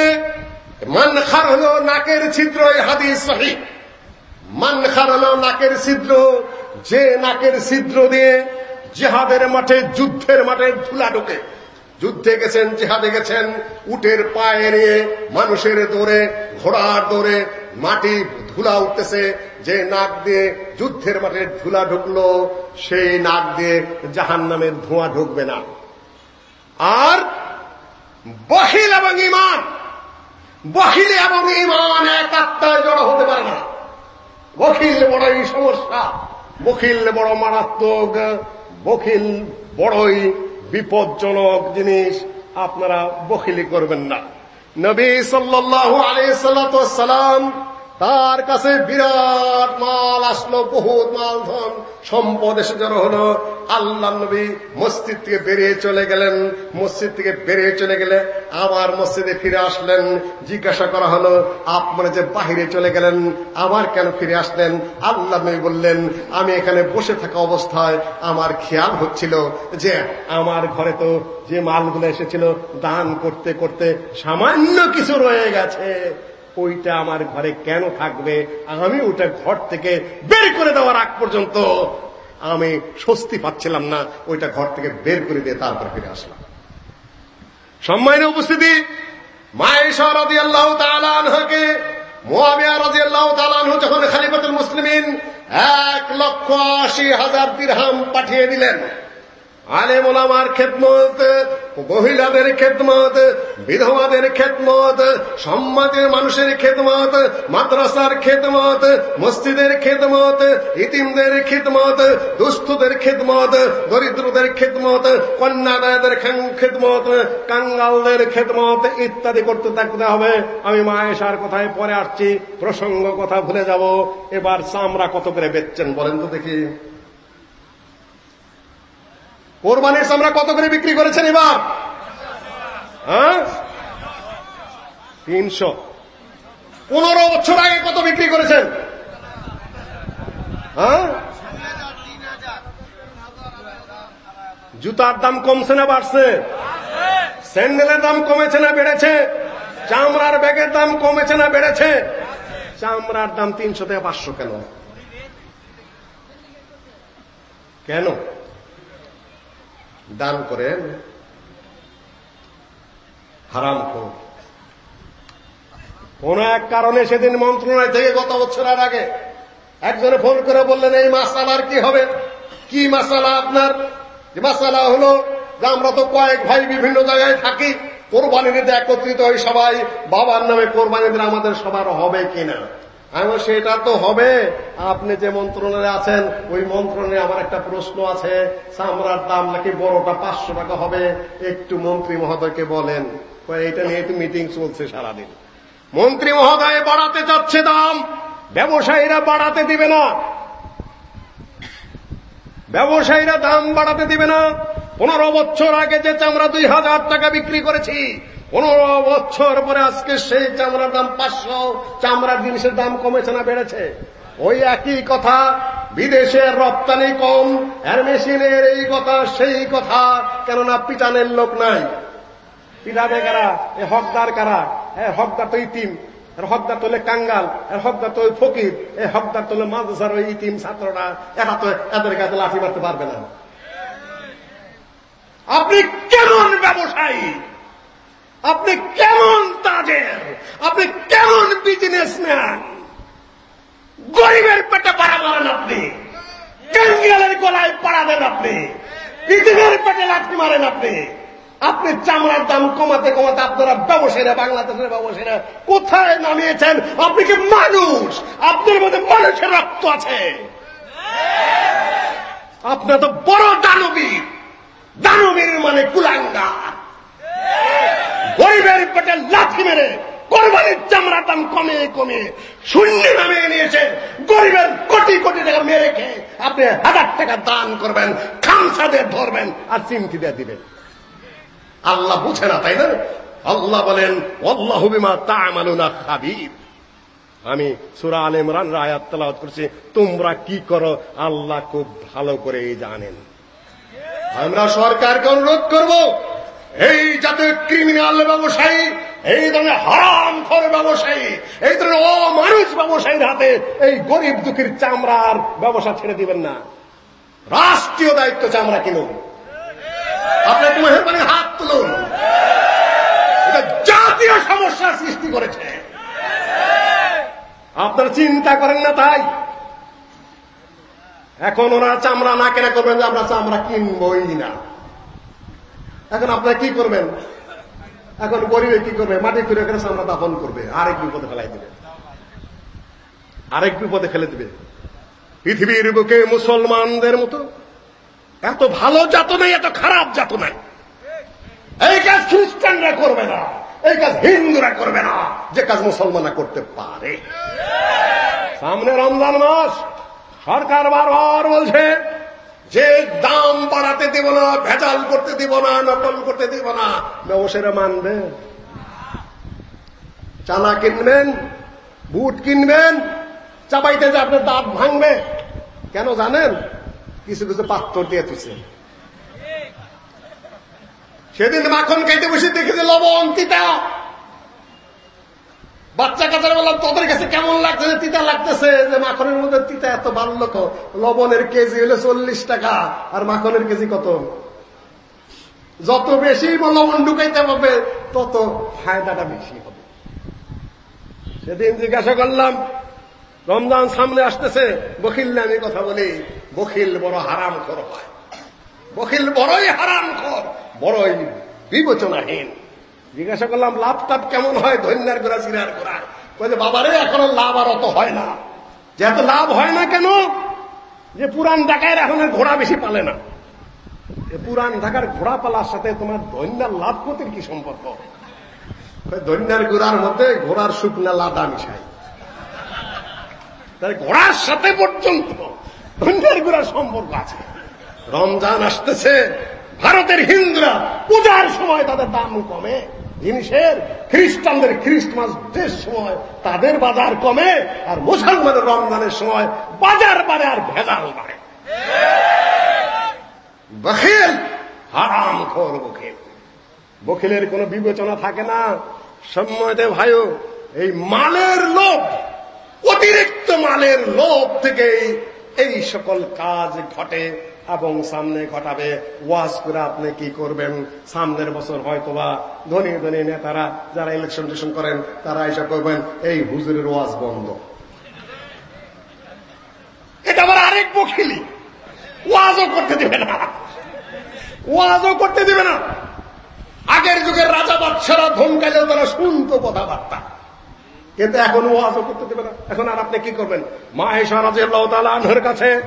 মানখার হল নাকের ছিদ্র হাদিস সহি। মানখার হলো নাকের ছিদ্র, যে নাকের ছিদ্র দিয়ে জেহাদের মাঠে, যুদ্ধের মাঠে ধুলা ঢোকে। যুদ্ধে গেছেন, জেহাদে গেছেন, উটের পায়ে নিয়ে মানুষের দৌড়ে, ঘোড়ার দৌড়ে মাটি ধুলা উঠতেছে। যে নাক দিয়ে যুদ্ধের মাঠে ধুলা ঢুকলো, সেই নাক দিয়ে জাহান নামের ধোঁয়া ঢুকবে না। আর বহিল এবং ইমান বহিল এবং ইমান এক আত্মায় জড়ো হতে পারে না। বখিল বড়ই সমস্যা। বখিল বড় মারাত্মক বখিল বড়ই বিপজ্জনক জিনিস আপনারা বখিলি করবেন না। নবী সাল্লাল্লাহু আলাইহি সাল্লাম তার কাছে বিরাট মাল আসলো, বহুত মাল ধন, সম্পদ এসে জড়ো হলো। আল্লাহ নবী মসজিদ থেকে বেরিয়ে চলে গেলেন। মসজিদ থেকে বেরিয়ে চলে গেলে আবার মসজিদে ফিরে আসলেন। জিজ্ঞাসা করা হলো, আপনারা যে বাহিরে চলে গেলেন, আবার কেন ফিরে আসলেন? আল্লাহ নবী বললেন, আমি এখানে বসে থাকা অবস্থায় আমার খেয়াল হচ্ছিল যে আমার ঘরে তো যে মালগুলো এসেছিল, দান করতে করতে সামান্য কিছু রয়ে গেছে। ওইটা আমার ঘরে কেন থাকবে? আমি ওটা ঘর থেকে বের করে দেওয়ার আগ পর্যন্ত আমি স্বস্তি পাচ্ছিলাম না, ওইটা ঘর থেকে বের করে দিয়ে তারপর ফিরে আসলাম। সম্মানের উপস্থিতি, মায়েশা আল্লাহ আল্লাহ যখন খালিফাতুল মুসলিমিন এক লক্ষ আশি হাজার দিরহাম পাঠিয়ে দিলেন আলেম ওলামার খেদমত, মহিলাদের খেদমত, বিধবাদের খেদমত সমাজের মানুষের খেদমত, মাদ্রাসার খেদমত, মসজিদের খেদমত, ইতিমদের খেদমত, দুস্থদের খেদমত, দরিদ্রদের খেদমত কন্যাদায়দের খেদমত, কাঙ্গালদের খেদমত ইত্যাদি করতে থাকতে হবে। আমি মায়েশার কথায় পরে আসছি, প্রসঙ্গ কথা ভুলে যাব। এবার চামড়া কত করে বেচছেন বলেন তো দেখি। কোরবানির চামড়া কত করে বিক্রি করেছেন এবার? হ্যাঁ? তিনশো। পনেরো বছর আগে কত বিক্রি করেছেন? হ্যাঁ? জুতার দাম কমছে না বাড়ছে? স্যান্ডেলের দাম কমেছে না বেড়েছে? চামড়ার ব্যাগের দাম কমেছে না বেড়েছে? চামড়ার দাম তিনশো থেকে পাঁচশো কেন? কেন? দান করেন হারাম খোর কোন এক কারণে সেদিন মন্ত্রণালয় থেকে গত বছরের আগে একজনে ফোন করে বললেন, এই মাসালার কি হবে? কি মাসালা আপনার? মাসালা হলো যে আমরা তো কয়েক ভাই বিভিন্ন জায়গায় থাকি কোরবানি দিতে একত্রিত হই সবাই, বাবার নামে কোরবানি আমাদের সবার হবে কিনা? আমি সেটা তো হবে। আপনি যে মন্ত্রণালয়ে আছেন, ওই মন্ত্রণালয়ে আমার একটা প্রশ্ন আছে। চামড়ার দাম নাকি বড়টা পাঁচশো টাকা হবে? একটু মন্ত্রী মহোদয়কে বলেন। এটা নিয়ে একটু মিটিং চলছে সারাদিন। মন্ত্রী মহোদয় বাড়াতে চাচ্ছে দাম, ব্যবসায়ীরা বাড়াতে দিবে না। ব্যবসায়ীরা দাম বাড়াতে দিবে না। পনেরো বছর আগে যে চামড়া দুই হাজার টাকা বিক্রি করেছি পনেরো বছর পরে আজকে সেই চামড়ার দাম পাঁচশো, চামড়ার জিনিসের দাম কমেছে না বেড়েছে? ওই একই কথা বিদেশের রপ্তানি কম, এর মেশিনের এই কথা, সেই কথা, কেননা পিটানের লোক নাই। পিটাবে কারা? এ হকদার কারা? হ্যাঁ হকদার তো ইতিম, এর হকদার তোলে কাঙ্গাল, এর হকদার তো ফকির, এ হকদার তোলে মাদ্রাসার ওই ইতিম ছাত্ররা, এরা তো এদের কাছে লাঠি মারতে পারবে না। আপনি কেমন ব্যবসায়ী? আপনি কেমন তাজের? আপনি কেমন বিজনেসম্যান গরিবের পেটে পাড়া মারেন আপনি। কাঙ্গালের গলায় পাড়া দেন আপনি। ইতিমের পেটে লাঠি মারেন আপনি। আপনি চামড়ার দাম কমাতে কমাতে আপনারা ব্যবসায়ীরা, বাংলাদেশের ব্যবসায়ীরা কোথায় নামিয়েছেন? আপনি কি মানুষ? আপনার মধ্যে মানুষের রক্ত আছে। আপনার তো বড় দানবীর। দানবীর মানে কুলাঙ্গার। গরিবের পেটে লাথি মেরে কোরবানির চামড়ার দাম কমে কমে শূন্য নামে নিয়েছে। গরিবের কোটি কোটি টাকা মেরে খেয়ে আপনি হাজার টাকা দান করবেন খামসাদের ধরবেন আর চিমটি দিয়ে দিবেন। আল্লাহ বুঝে না, তাই না? আল্লাহ বলেন আল্লাহ বিমা তামালুনা খাবির। আমি সুরা আল ইমরান তেলাওয়াত করছি। তোমরা কি করো, আল্লাহ খুব ভালো করে জানেন। আমরা সরকারকে অনুরোধ করব এই জাতীয় ক্রিমিনাল ব্যবসায়ী, এই ধরনের হারাম খর ব্যবসায়ী, এই ধরনের অমানুষ ব্যবসায়ীর হাতে এই গরিব দুঃখীর চামড়ার ব্যবসা ছেড়ে দিবেন না। রাষ্ট্রীয় দায়িত্ব চামড়া কিনুন। আপনি একটু মেহরবানি হাত তুলুন। এটা জাতীয় সমস্যা সৃষ্টি করেছে। আপনারা চিন্তা করেন না তাই। এখন ওরা চামড়া না কেনা করবেন যে আমরা চামড়া কিনবই না। এখন আপনারা কি করবেন? এখন গরিবে কি করবে? মাটি খুঁড়ে এখানে চামড়া দাফন করবে। আরেক বিপদে ফেলাই দেবে। আরেক বিপদে ফেলে দেবে। পৃথিবীর বুকে মুসলমানদের মতো এত ভালো জাত নাই, এত খারাপ জাত নাই। এই কাজ খ্রিস্টানরা করবে না। এই কাজ হিন্দুরা করবে না। যে কাজ মুসলমানরা করতে পারে। সামনে রমজান মাস। সরকার বারবার বলছে যে দাম বাড়াতে দিব না, ভেজাল করতে দিব না, নকল করতে দিব না, ব্যবসায়ীরা মানবে। চানা কিনবেন, বুট কিনবেন, চাপাইতে যে আপনার দাঁত ভাঙবে, কেন জানেন? কিছু কিছু পাথর দিয়ে তুছে সেদিন মাখন খাইতে বসে দেখি যে লবণ তিতা। বাচ্চা কাচারা বললাম, তোদের কাছে কেমন লাগছে যে তিতা লাগতেছে? যে মাখনের মধ্যে তিতা এত ভালো লোক লবণের কেজি হলো চল্লিশ টাকা, আর মাখনের কেজি কত? যত বেশি লবণ ঢুকাইতে হবে, তত ফায়দাটা বেশি হবে। সেদিন জিজ্ঞাসা করলাম, রমজান সামনে আসতেছে, বখিল আমি কথা বলি, বখিল বড় হারাম খর হয়। বখিল বড়ই হারাম খর, বড়ই বিবেচনাহীন। জিজ্ঞাসা করলাম লাভ টাভ কেমন হয়? ধন্যার গোড়া চিরার গোড়া। বলছে বাবারে, এখন লাভ আর অত হয় না। যেহেতু লাভ হয় না কেন? যে পুরান ঢাকায় এখন ঘোড়া বেশি পালে না। পুরান ঢাকার ঘোড়া পালার সাথে তোমার ধন্যার লাভ ক্ষতির কি সম্পর্ক? ধন্যার গোড়ার মধ্যে ঘোড়ার শুকনা লাদা মিশাই। তাই ঘোড়ার সাথে পর্যন্ত ধন্যার গোড়ার সম্পর্ক আছে। রমজান আসতেছে, ভারতের হিন্দুরা পূজার সময় তাদের দাম কমে। জিনিসের খ্রিস্টানদের খ্রিস্টমাস ডের সময়, তাদের বাজার কমে আর মুসলমানের রমজানের সময় বাজার বাড়ে আর ভেজাল বাড়ে। হারাম খোর বখিল। বখিলের কোনো বিবেচনা থাকে না। সম্ময়তে ভাইও, এই মালের লোভ, অতিরিক্ত মালের লোভ থেকে এই সকল কাজ ঘটে। এবং সামনে ঘটাবে ওয়াজ করে আপনি কি করবেন? সামনের বছর হয়তোবা ধনী ধনী নেতারা যারা ইলেকশন টেশন করেন, তারা এসে করবেন এই হুজুরের ওয়াজ বন্ধ। এটা আবার আরেক বখিলি ওয়াজও করতে দেবে না। ওয়াজও করতে দিবে না। আগের যুগের রাজা বাচ্চারা ধমকাইলেও তারা শুনতো কথাবার্তা। কিন্তু এখন ওয়াজও করতে দেবে না। এখন আর আপনি কি করবেন? মাহেশা রাজে আনহার কাছে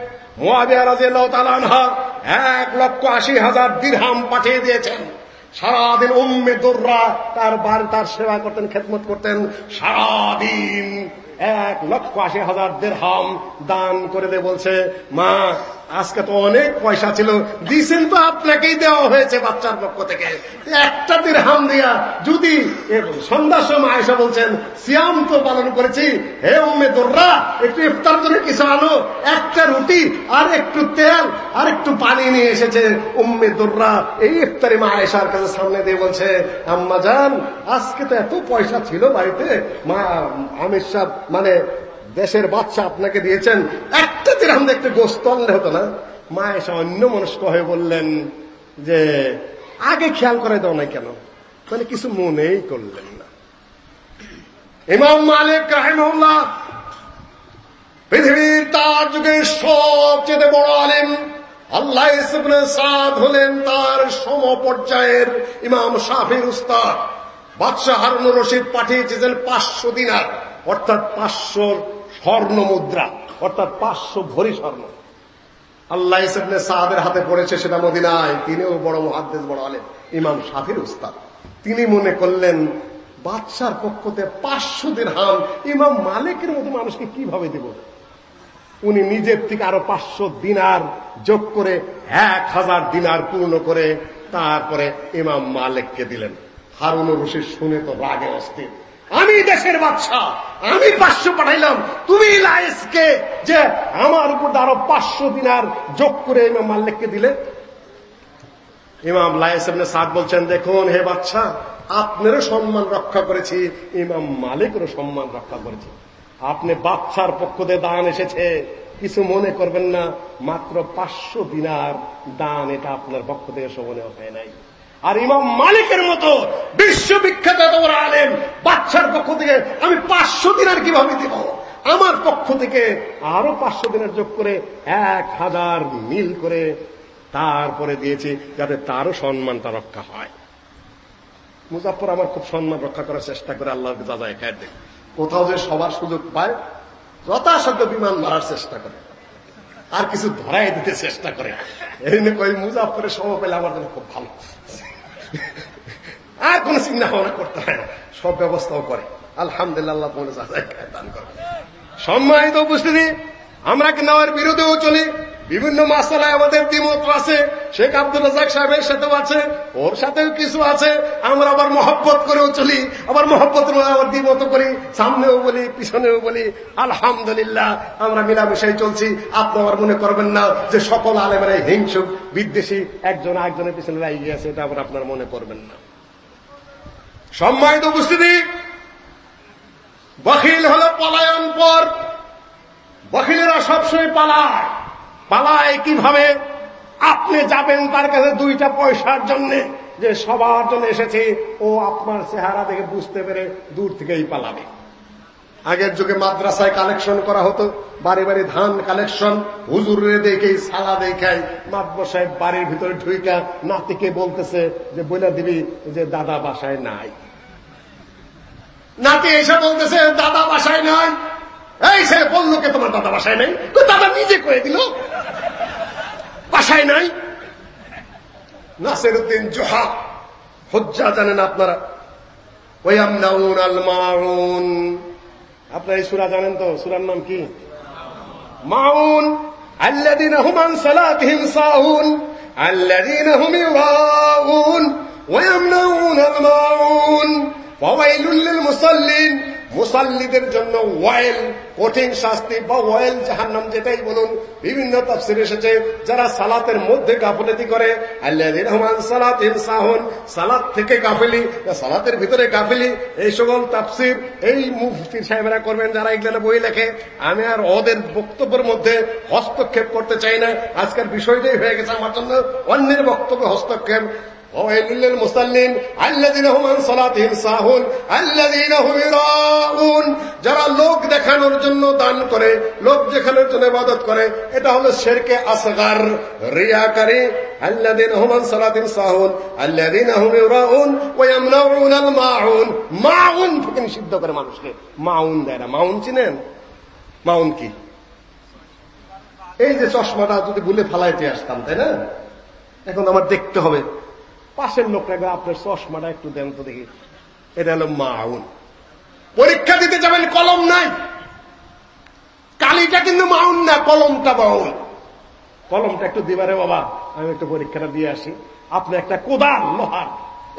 এক লক্ষ আশি হাজার দিরহাম পাঠিয়ে দিয়েছেন। সারাদিন উম্মে দোররা তার বাড়ি, তার সেবা করতেন, খেদমত করতেন। সারাদিন এক লক্ষ আশি হাজার দেড়হাম দান করে দে বলছে, মা আজকে তো অনেক পয়সা ছিল। দিছেন তো আপনাকেই দেওয়া হয়েছে বাচ্চার পক্ষ থেকে। একটা দিরহাম দিয়া যদি সন্ধ্যার সময় আয়সা বলছেন, সিয়াম তো পালন করেছি। হে উম্মে দোররা, একটু ইফতার জন্য কিছু আনো। একটা রুটি আর একটু তেল আর একটু পানি নিয়ে এসেছে উম্মে দোররা। এই ইফতারি মা আয়সার কাছে সামনে দিয়ে বলছে, আম্মা যান আজকে তো এত পয়সা ছিল বাড়িতে। মা, আমির সাহ মানে দেশের বাচ্চা আপনাকে দিয়েছেন। একটা দিরাম দেখতে গোস্ত আনলে হতো না? মা এসে অন্য মনস্ক হয়ে বললেন যে, আগে খেয়াল করে দাও না কেন? মানে কিছু মনেই করলেন না। ইমাম মালিক রাহেমউল্লাহ পৃথিবীর তার যুগের সবচেয়ে বড় আলেম আল্লাহ সাদ হলেন তার সমপর্যায়ের ইমাম শাফির উস্তাদ। বাদশাহ হারুন রশিদ পাঠিয়েছিলেন পাঁচশো দিনার, অর্থাৎ পাঁচশো স্বর্ণ মুদ্রা, অর্থাৎ পাঁচশো ভরি স্বর্ণ। আল্লাহ ইসবনে সাহাদের হাতে পড়েছে সেটা মদিনায়। তিনিও বড় মহাদ্দেশ বড় আলেন ইমাম শাফির উস্তাদ। তিনি মনে করলেন, বাদশার পক্ষতে পাঁচশো দিন হাম ইমাম মালিকের মতো মানুষকে কীভাবে দেব? উনি নিজের থেকে আরও পাঁচশো দিনার যোগ করে এক হাজার দিনার পূর্ণ করে তারপরে ইমাম মালিককে দিলেন। হারুন রশিদ শুনে তো রাগে অস্থির। আমি দেশের বাদশাহ। আমি পাঁচশো পাঠাইলাম। তুমি লাইসকে যে আমার উপর আরও পাঁচশো দিনার যোগ করে ইমাম মাল্লিককে দিলে। ইমাম লাইস সাদ বলছেন, দেখুন হে বাচ্চা আপনারও সম্মান রক্ষা করেছি, ইমাম মালিকেরও সম্মান রক্ষা করেছি। আপনি বাচ্চার পক্ষ দিয়ে দান এসেছে। কিছু মনে করবেন না, মাত্র পাঁচশো দিনার দান এটা আপনার পক্ষ থেকে এসে মনে হয় নাই। আর ইমাম মালিকের মতো বিশ্ববিখ্যাত বড় আলেম, বাচ্চার পক্ষ থেকে আমি পাঁচশো দিনার কীভাবে দিব? আমার পক্ষ থেকে আরও পাঁচশো দিনের যোগ করে এক হাজার মিল করে তারপরে দিয়েছি যাতে তারও সম্মানটা রক্ষা হয়। মুজাফর আমার খুব সম্মান রক্ষা করার চেষ্টা করে আল্লাহকে যায় খায় দেয়। কোথাও যে সবার সুযোগ পায়, যথাসাধ্য বিমান মারার চেষ্টা করে। আর কিছু ধরাই দিতে চেষ্টা করে। এই নিয়ে কই মুজাফরের সময় পেলে আমার জন্য খুব ভালো। আর কোন চিন্তা ভাবনা করতে হয় না। সব ব্যবস্থাও করে। আলহামদুলিল্লাহ তোমার দান করে। সম্মানিত উপস্থিতি, আমরা আমার বিরোধেও চলি? বিভিন্ন মাসালায় আমাদের দ্বিমত আছে। শেখ আব্দুল রাজাক সাহেবের সাথেও আছে, ওর সাথেও কিছু আছে। আমরা আবার মহব্বত করেও চলি, আবার মহব্বত আবার করি, সামনেও বলি, পিছনেও বলি। আলহামদুলিল্লাহ, আমরা মিলামিশাই চলছি। আপনি আবার মনে করবেন না যে সকল আলেমের হিংসুক বিদ্বেষী, একজন একজনের পিছনে লাগিয়ে গিয়েছে এটা আবার আপনার মনে করবেন না। সম্মানিত উপস্থিতি, বখিল হল পলায়ন পর, বখিলেরা সবসময় পালায়। পালায় কীভাবে? আপনি যাবেন তার কাছে দুইটা পয়সার জন্য। যে সবার জন্য এসেছে ও আপনার চেহারা দেখে বুঝতে পেরে দূর থেকেই পালাবে। আগের যুগে মাদ্রাসায় কালেকশন করা হতো বাড়ি বাড়ি ধান কালেকশন হুজুরে দেখেই সালা দেখায় মাদ্র সাহেব বাড়ির ভিতরে ঢুইকা নাতিকে বলতেছে যে বলে দিবি যে দাদা বাসায় নাই। নাতি এসে বলতেছে দাদা বাসায় নাই? এই সে বলল কে তোমার দাদা বাসায় নাই? তো দাদা নিজে করে দিল। বাসায় নাই? নাসের উদ্দিন জোহা, হজ্জা জানেন আপনারা। ওই আমনাউন আল মাউন। আপনার এই সুরা জানেন তো? সুরার নাম কি? মাউন। আল্লাদিন হুমান সালাতহিম সাহুন আল্লাদিন হুম ইউরাউন ويمنعون الماعون وويل للمصلين মুসাল্লিদের জন্য ওয়াইল কঠিন শাস্তি বা ওয়াইল জাহান্নাম যেটাই বলুন বিভিন্ন তাফসির এসেছে যারা সালাতের মধ্যে গাফলতি করে আল্লাযীন রহমান সালাত ইনসাহুন সালাত থেকে গাফিলি সালাতের ভিতরে গাফিলি এই সকল তাফসির এই মুফতি সাহেবরা করবেন যারা এগুলো বই লেখে আমি আর ওদের বক্তব্যের মধ্যে হস্তক্ষেপ করতে চাই না আজকের বিষয়টাই হয়ে গেছে আমার জন্য অন্যের বক্তব্যে হস্তক্ষেপ وويل للمصلين الذين هم عن صلاتهم ساهون الذين هم يراءون যারা লোক দেখানোর জন্য দান করে লোক দেখানোর জন্য ইবাদত করে এটা হলো শিরকে আসগার রিয়াকারী الذين هم عن صلاتهم ساهون الذين هم يراءون ويمنعون الماعون মাউন থেকে নিষিদ্ধ করে মানুষকে মাউন দেয় না মাউন চিনেন মাউন কি এই যে চশমাটা যদি ভুলে ফালাইতে আসতাম তাই না এখন আমার দেখতে হবে পাশের লোকটা আপনার চশমাটা একটু দেন তো দেখি। এটা হলো মাউন। পরীক্ষা দিতে যাবেন, কলম নাই। কালিটা কিন্তু মাউন না, কলমটা মাউন কলমটা একটু দিবারে বাবা, আমি একটু পরীক্ষাটা দিয়ে আসি। আপনি একটা কোদাল, লোহার,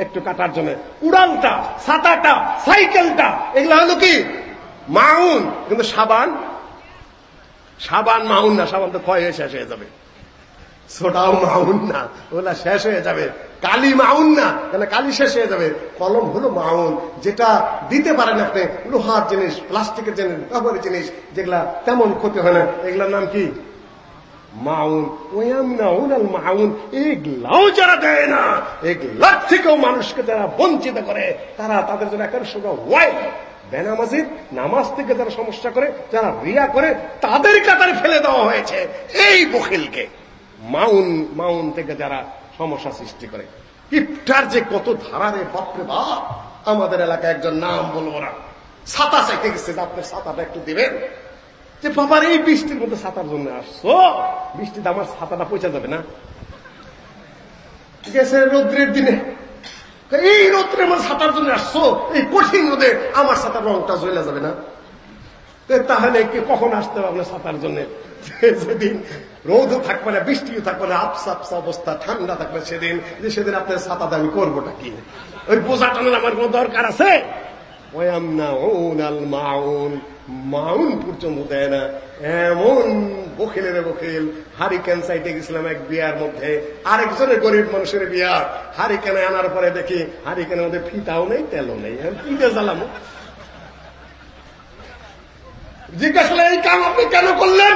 একটু কাটার জন্য। উড়ালটা ছাতাটা সাইকেলটা, এগুলো হলো কি? মাউন, কিন্তু সাবান। সাবান মাউন না, সাবান তো ক্ষয় হয়ে শেষ হয়ে যাবে। সোটাও মাউন না। ওগুলা শেষ হয়ে যাবে। কালি মাউন না। কেন কালি শেষ হয়ে যাবে? কলম হলো মাউন। যেটা দিতে পারেন আপনি, লোহার জিনিস, প্লাস্টিকের জিনিস, ব্যবহারের জিনিস, যেগুলা তেমন ক্ষতি হয় না। এগুলার নাম কি? মাউন। ওয়ামনাউন আল মাউন। এগুলাও যারা দেয় না, এগুলার থেকেও মানুষকে যারা বঞ্চিত করে, তারা তাদের জন্য একের সঙ্গে ওয়াই বেনামাজির নামাজ থেকে যারা সমস্যা করে, যারা রিয়া করে তাদের কাতারে ফেলে দেওয়া হয়েছে। এই বখিলকে। মাউন মাউন থেকে যারা সমস্যা সৃষ্টি করে। ইফটার যে কত ধারারে বাপরে বাপ। আমাদের এলাকায় একজন নাম বলব না। ছাতা চাইতে গেছে আপনার ছাতাটা একটু দিবেন। যে বাবার এই বৃষ্টির মধ্যে ছাতার জন্য আসছো? বৃষ্টিতে আমার ছাতাটা পৌঁছে যাবে না? গেছে রৌদ্রের দিনে। এই রৌদ্রে আমার ছাতার জন্য আসছো? এই কঠিন রোদে আমার ছাতার রংটা জ্বলে যাবে না? তাহলে কখন আসতে হবে আপনার ছাতার জন্য? যেদিন রোদও থাকবে না, বৃষ্টিও থাকবে না আপসা আপসা অবস্থা, ঠান্ডা থাকবে সেদিন। যে সেদিন আপনার ছাতা দামি করবোটা কি? ওই বোঝা টানার আমার কোন দরকার আছে? মাউন মাউন পর্যন্ত দেয় না। এমন বকিলের বকিল হারিকেন সাইটে গেছিলাম এক বিয়ার মধ্যে। আরেকজনের গরিব মানুষের বিয়া হারিকেনে আনার পরে দেখি হারিকেনের মধ্যে ফিতাও নেই, তেলও নেই। ফিতে জ্বালাম জিজ্ঞাসা এই কাম আপনি কেন করলেন?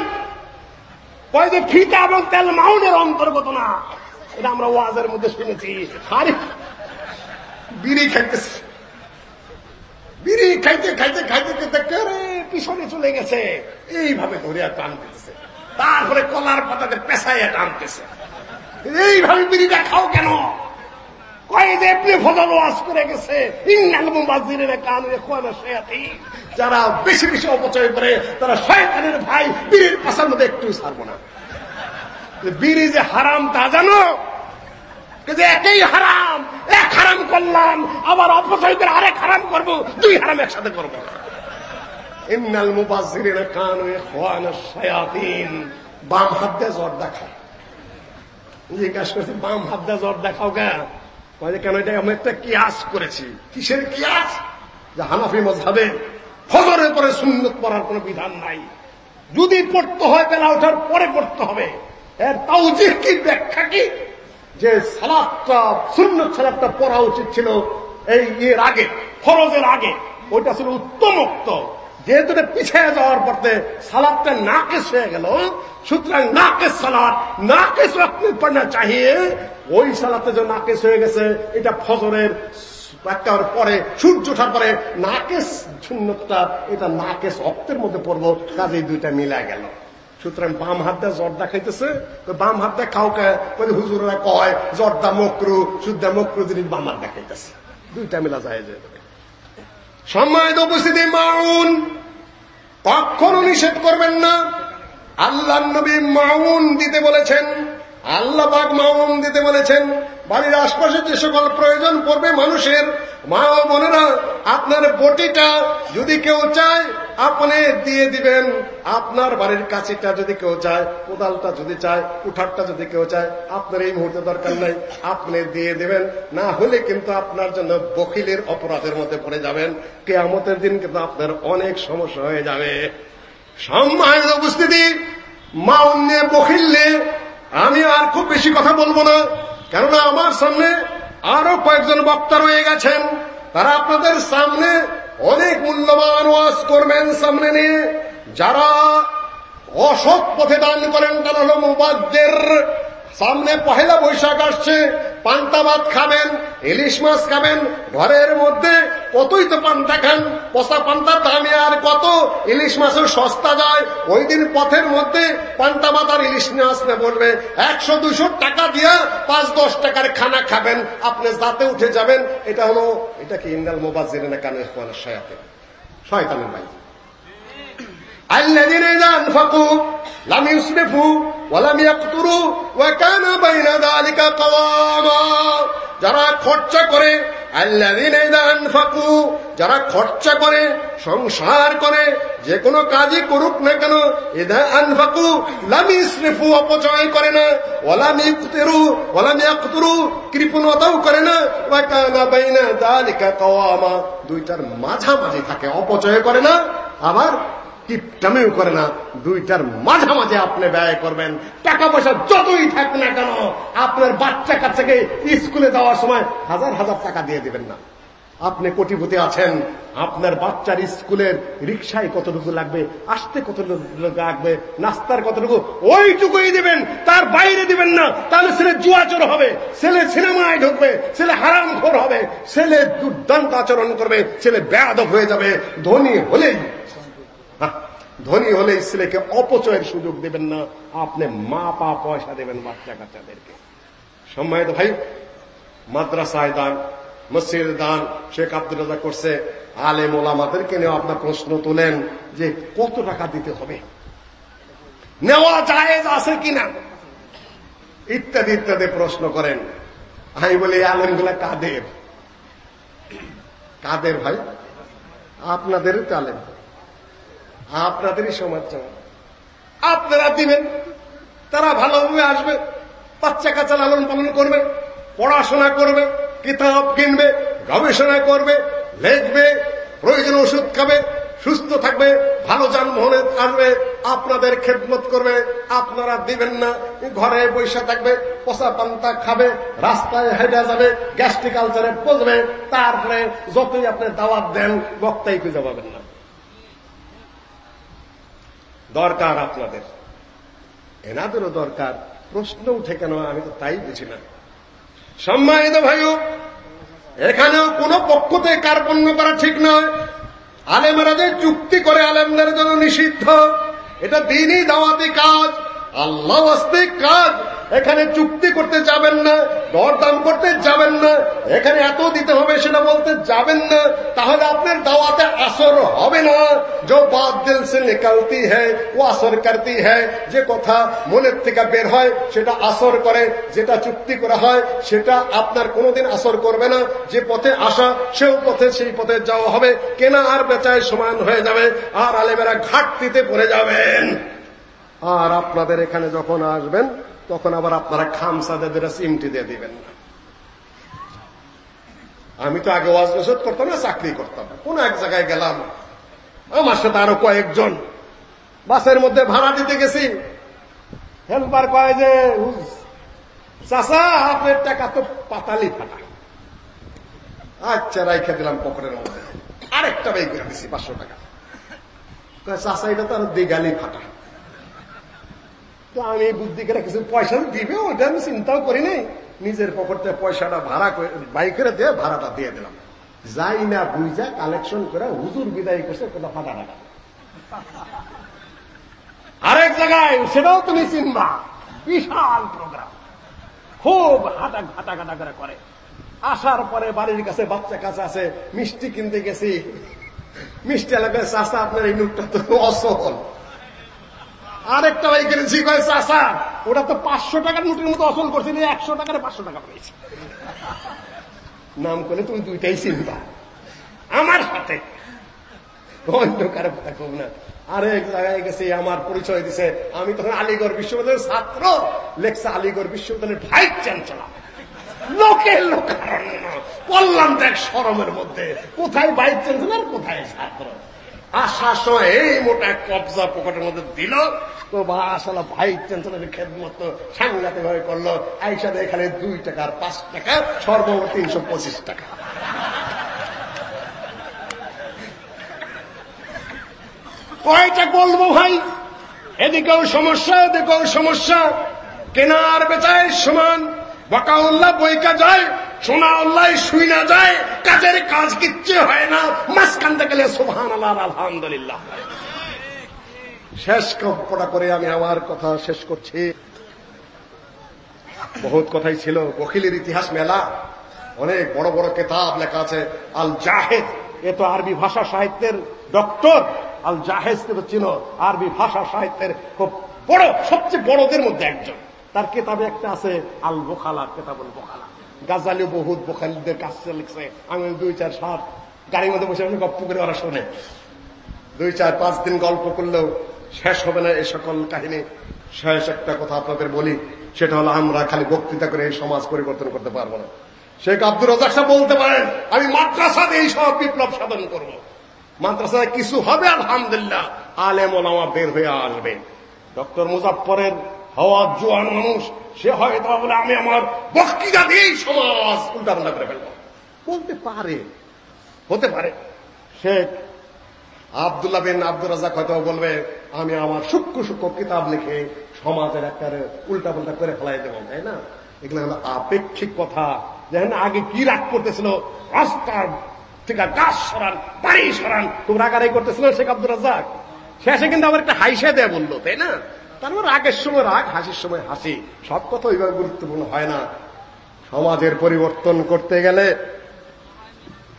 কয় যে ফিতা এবং তেল মাউনের অন্তর্গত না? এটা আমরা ওয়াজের মধ্যে শুনেছি। আরে, বিড়ি খাইতেছে। বিড়ি খাইতে খাইতে খাইতে খেতে কেড়ে পিছনে চলে গেছে। এইভাবে ধরিয়া টানতেছে। তারপরে কলার পাতাতে পেশাইয়া টানতেছে। এইভাবে বিড়িটা খাও কেন? করে গেছে। যারা বেশি বেশি অপচয় করে, তারা শয়তানের ভাই, বীরের পাশার মধ্যে একটু ছাড়বো না। বিড়ি যে হারাম, তা জানো? যে একই হারাম, এক হারাম করলাম, আবার অপচয় করে আরেক হারাম করব, দুই হারাম একসাথে করব। ইন্নাল কানু শায়াতিন বাম হাত দিয়ে জ্বর দেখাও জিজ্ঞাসা করছি, বাম হাত দিয়ে জ্বর দেখাও কে কয়ে কেন এটা আমি একটা কিয়াস করেছি? কিসের কিয়াস? যে হানাফি মজহাবে ফজরের পরে সুন্নত পড়ার কোনো বিধান নাই। যদি পড়তে হয়, বেলা ওঠার পরে পড়তে হবে। এর তাওজিহ কি, ব্যাখ্যা কি? যে সালাদটা সুন্নত সালাদটা পড়া উচিত ছিল এই এর আগে, ফরজের আগে। ওইটা ছিল উত্তমোক্ত। যেহেতু পিছিয়ে যাওয়ার পরে সালাদটা নাকেশ হয়ে গেল, সুতরাং নাকেশ সালাদ, নাকেশ আপনি পড়না চাহিয়ে ওই সালাতে যে নাকেশ হয়ে গেছে, এটা ফজরের একটার পরে, সূর্য ওঠার পরে নাকেশ শূন্যতা, এটা নাকেশ অক্তের মধ্যে পড়ব কাজে দুইটা মিলা গেল। সুতরাং বাম হাত দিয়ে খাইতেছে, তো বাম হাত দিয়ে কাউকে বলে হুজুরা কয়, জর্দা মকরু, শুদ্ধা মকরু জিনিস বাম হাত দিয়ে খাইতেছে। দুইটা মিলা যায় যায় সম্মানিত উপস্থিতি মাউন। কখনো নিষেধ করবেন না। আল্লাহ নবী মাউন দিতে বলেছেন আল্লাহ পাক মাউন দিতে বলেছেন, বাড়ির আশপাশে যে সকল প্রয়োজন পড়বে মানুষের, মা ও বোনেরা, আপনার বটিটা যদি কেউ চায়, আপনি দিয়ে দিবেন। আপনার বাড়ির কাছিটা যদি কেউ চায়, কোদালটা যদি চায় উঠারটা যদি কেউ চায়, আপনার এই মুহূর্তে দরকার নাই, আপনি দিয়ে দেবেন। না হলে কিন্তু আপনার জন্য বকিলের অপরাধের মধ্যে পড়ে যাবেন। কেয়ামতের দিন কিন্তু আপনার অনেক সমস্যা হয়ে যাবে। সম্মানিত উপস্থিতি, মাউন নিয়ে বকিললে আমি আর খুব বেশি কথা বলব না, কেননা আমার সামনে আরও কয়েকজন বক্তা রয়ে গেছেন। তারা আপনাদের সামনে অনেক মূল্যবান ওয়াজ করবেন সামনে নিয়ে। যারা অসৎ পথে দান করেন তারা হল মুবাদ্দের সামনে পহেলা বৈশাখ আসছে পান্তা ভাত খাবেন, ইলিশ মাছ খাবেন, ঘরের মধ্যে কতই তো পান্তা খান, পচা পান্তার দামে আর কত, ইলিশ মাছের সস্তা যায়, ওই দিন পথের মধ্যে পান্তা ভাত আর ইলিশ মাছ না বলবে, একশো দুশো টাকা দিয়া পাঁচ দশ টাকার খানা খাবেন, আপনি যাতে উঠে যাবেন, এটা হলো, এটা কি ইন্দাল মোবাজির না কানে শয়াতে? শয়তানের ভাই الذين إذا أنفقوا لم يسرفوا ولم يقتروا وكان بين ذلك قواما যারা খরচা করে আল্লাযীনা ইযা আনফাকু যারা খরচা করে সংসার করে যে কোনো কাজই করুক না কেন ইদা আনফাকু লাম ইসরিফু অপচয় করে না ওয়ালাম ইকতিরু ওয়ালাম ইয়াকতুরু কৃপণতাও করে না ওয়া কানা বাইনা যালিকা কাওয়ামা দুইটার মাঝামাঝি থাকে অপচয় করে না আবার টিপটামেও করে না। দুইটার মাঝামাঝি আপনি ব্যয় করবেন। টাকা পয়সা যতই থাক না কেন, আপনার বাচ্চা কাচ্চাকে স্কুলে যাওয়ার সময় হাজার হাজার টাকা দিয়ে দিবেন না। আপনি কোটিপতি আছেন, আপনার বাচ্চার স্কুলের রিক্সায় কতটুকু লাগবে, আসতে কতটুকু লাগবে, নাস্তার কতটুকু, ওইটুকুই দিবেন, তার বাইরে দিবেন না। তাহলে ছেলে জুয়াচোর হবে, ছেলে সিনেমায় ঢুকবে, ছেলে হারাম খোর হবে, ছেলে দুর্দান্ত আচরণ করবে, ছেলে ব্যাধব হয়ে যাবে, ধনী হলেই ধনী হলে ছেলেকে অপচয়ের সুযোগ দেবেন না। আপনি মা পা পয়সা দেবেন বাচ্চা কাচ্চাদেরকে। সম্মানিত ভাই, মাদ্রাসায় দান, মসজিদ দান, শেখ আব্দুল রাজা করছে। আলে মোলামাদেরকে নিয়ে আপনার প্রশ্ন তোলেন যে কত টাকা দিতে হবে? নেওয়া জায়েজ আছে কিনা? ইত্যাদি ইত্যাদি প্রশ্ন করেন। আমি বলি আলেমগুলা কাদের? কাদের ভাই? আপনাদেরই তো আলেম। আপনাদেরই সমাজ আপনারা দিবেন, তারা ভালোভাবে আসবে, বাচ্চা কাচ্চা লালন পালন করবে, পড়াশোনা করবে, কিতাব কিনবে, গবেষণা করবে, লিখবে, প্রয়োজন ওষুধ খাবে, সুস্থ থাকবে, ভালো যানবাহনে আসবে, আপনাদের খেদমত করবে, আপনারা দিবেন না, ঘরে বৈশা থাকবে, পচা পান্তা খাবে, রাস্তায় হেঁটে যাবে, গ্যাস্ট্রিক আলসারে বসবে, তারপরে যতই আপনি দাওয়াত দেন, বক্তাই খুঁজে পাবেন না। দরকার আপনাদের। এনাদেরও দরকার। প্রশ্ন উঠে কেন? আমি তো তাই বুঝি না। সম্মানিত ভাইও, এখানেও কোন পক্ষতে কার পণ্য করা ঠিক নয়। আলেমেরা চুক্তি করে আলেমদের জন্য নিষিদ্ধ। এটা দিনই দাওয়াতি কাজ। আল্লাহ আস্তিক কাজ এখানে চুক্তি করতে যাবেন না, দরদাম করতে যাবেন না, এখানে এত দিতে হবে সেটা বলতে যাবেন না, তাহলে আপনার দাওয়াতে আসর হবে না। যে বাদ দিল সে নিকালতি হ্যায় ও আসর করতি হ্যায় যে কথা মনের থেকে বের হয় সেটা আসর করে, যেটা চুক্তি করা হয় সেটা আপনার কোনোদিন আসর করবে না। যে পথে আসা সেও পথে, সেই পথে যাওয়া হবে। কেনা আর বেচায় সমান হয়ে যাবে, আর আলেমেরা ঘাটতিতে পড়ে যাবেন। আর আপনাদের এখানে যখন আসবেন, তখন আবার আপনারা খামসাদের সিমটি দিয়ে দিবেন। আমি তো আগে ওয়াজ নসদ করতাম না, চাকরি করতাম। কোন এক জায়গায় গেলাম। আমার সাথে আরও কয়েকজন। বাসের মধ্যে ভাড়া দিতে গেছি। হেল্পার কয় যে চাষা আপনার টাকা তো পাতালি ফাটা। আচ্ছা রাইখে দিলাম পকেটের মধ্যে। আরেকটা করে দিছি, পাঁচশো টাকা। চাষা এটা তো আর দিগালি ফাটা। তো আমি বুদ্ধি করে কিছু পয়সা দিবে, ওটা আমি চিন্তাও করি নাই। নিজের পকেটে পয়সাটা ভাড়া করে বাইকের দিয়ে ভাড়াটা দিয়ে দিলাম। যাই না বুঝা কালেকশন করে হুজুর বিদায় করছে কোথা ফাটা টাকা আরেক জায়গায়, সেটাও তুমি চিনবা। বিশাল প্রোগ্রাম খুব হাঁটা ঘাটা ঘাটা করে করে। আসার পরে বাড়ির কাছে বাচ্চা কাছে আছে, মিষ্টি কিনতে গেছি। মিষ্টি এলাকায় চাষা আপনার এই নুকটা তো অসফল। আরেকটা ভাই কিনেছি কয় চাষা ওটা তো পাঁচশো টাকার নোটের মতো অসল করছিল একশো টাকার পাঁচশো টাকা পেয়েছি। নাম করে তুমি দুইটাই চিন্তা। আমার সাথে অন্য কারও কথা কব না। আরেক জায়গায় গেছে, আমার পরিচয় দিছে। আমি তখন আলিগড় বিশ্ববিদ্যালয়ের ছাত্র। লেখছে, আলিগড় বিশ্ববিদ্যালয়ের ভাইস চ্যান্সেলার লোকের লোকারণ্য। তো এক সরমের মধ্যে। কোথায় ভাইস চ্যান্সেলার কোথায় ছাত্র? সময় এই মোটা কবজা পকেটের মধ্যে দিল। তো বা আসলে ভাই চ্যান্সেলারের খেদমত সাংঘাতিক ভাবে করল। আইসাদে এখানে দুই টাকার পাঁচ টাকা সর্বোচ্চ তিনশো পঁচিশ টাকা। কয়টা বলব ভাই? এদিকেও সমস্যা এদিকেও সমস্যা। কেনার বেচায় সমান, বকাউল্লাহ বইকা যায়। সোনা আল্লাহ শুই না যায়, কাজের কাজ কিচ্ছু হয় না। মাঝখানতে গেলে সোহান আল্লাহ আলহামদুলিল্লাহ। শেষ কপটা করে আমি আমার কথা শেষ করছি। বহুত কথাই ছিল বকিলের ইতিহাস মেলা। অনেক বড় বড় কেতাব লেখা আছে, আল জাহেদ। এ তো আরবি ভাষা সাহিত্যের ডক্টর। আল কিন্তু ছিল আরবি ভাষা সাহিত্যের খুব বড়, সবচেয়ে বড়দের মধ্যে একজন। তার কেতাবে একটা আছে, আল বোখালা কেতাবুল বোখালা। গাজালি বহুত বোখালিদের কাছে লিখছে, আমি দুই, চার, সাত গাড়ির মধ্যে বসে বসে গপ্প করে ওরা শোনে। দুই, চার, পাঁচ দিন গল্প করলেও শেষ হবে না এই সকল কাহিনী। শেষ একটা কথা আপনাদের বলি, সেটা হলো আমরা খালি বক্তৃতা করে এই সমাজ পরিবর্তন করতে পারব না। শেখ আব্দুর রাজাক সাহেব বলতে পারেন, আমি মাদ্রাসা এই সব বিপ্লব সাধন করব। মাদ্রাসায় কিছু হবে, আলহামদুলিল্লাহ। আলেম ওলামা বের হয়ে আসবে। ডক্টর মুজাফরের হওয়া জোয়ান মানুষ, সে হয়তো বলে আমি আমার বক্তৃতা দিয়েই সমাজ উল্টাপাল্টা করে ফেলব। বলতে পারে, হতে পারে। শেখ আবদুল্লাহ বিন আব্দুল রাজাক হয়তো বলবে, আমি আমার সূক্ষ্ম সূক্ষ্ম কিতাব লিখে সমাজের একটা উল্টা পাল্টা করে ফেলাই দেব, তাই না? এগুলো হলো আপেক্ষিক কথা। যেন আগে কি রাগ করতেছিল? রাস্তার থেকে গাছ সরান, বাড়ি সরান খুব রাগারাই করতেছিল শেখ আব্দুল রাজাক শেষে কিন্তু আবার একটা হাইসা দেয় বলল, তাই না? তারপর রাগের সময় রাগ, হাসির সময় হাসি। সব কথা ওইভাবে গুরুত্বপূর্ণ হয় না। সমাজের পরিবর্তন করতে গেলে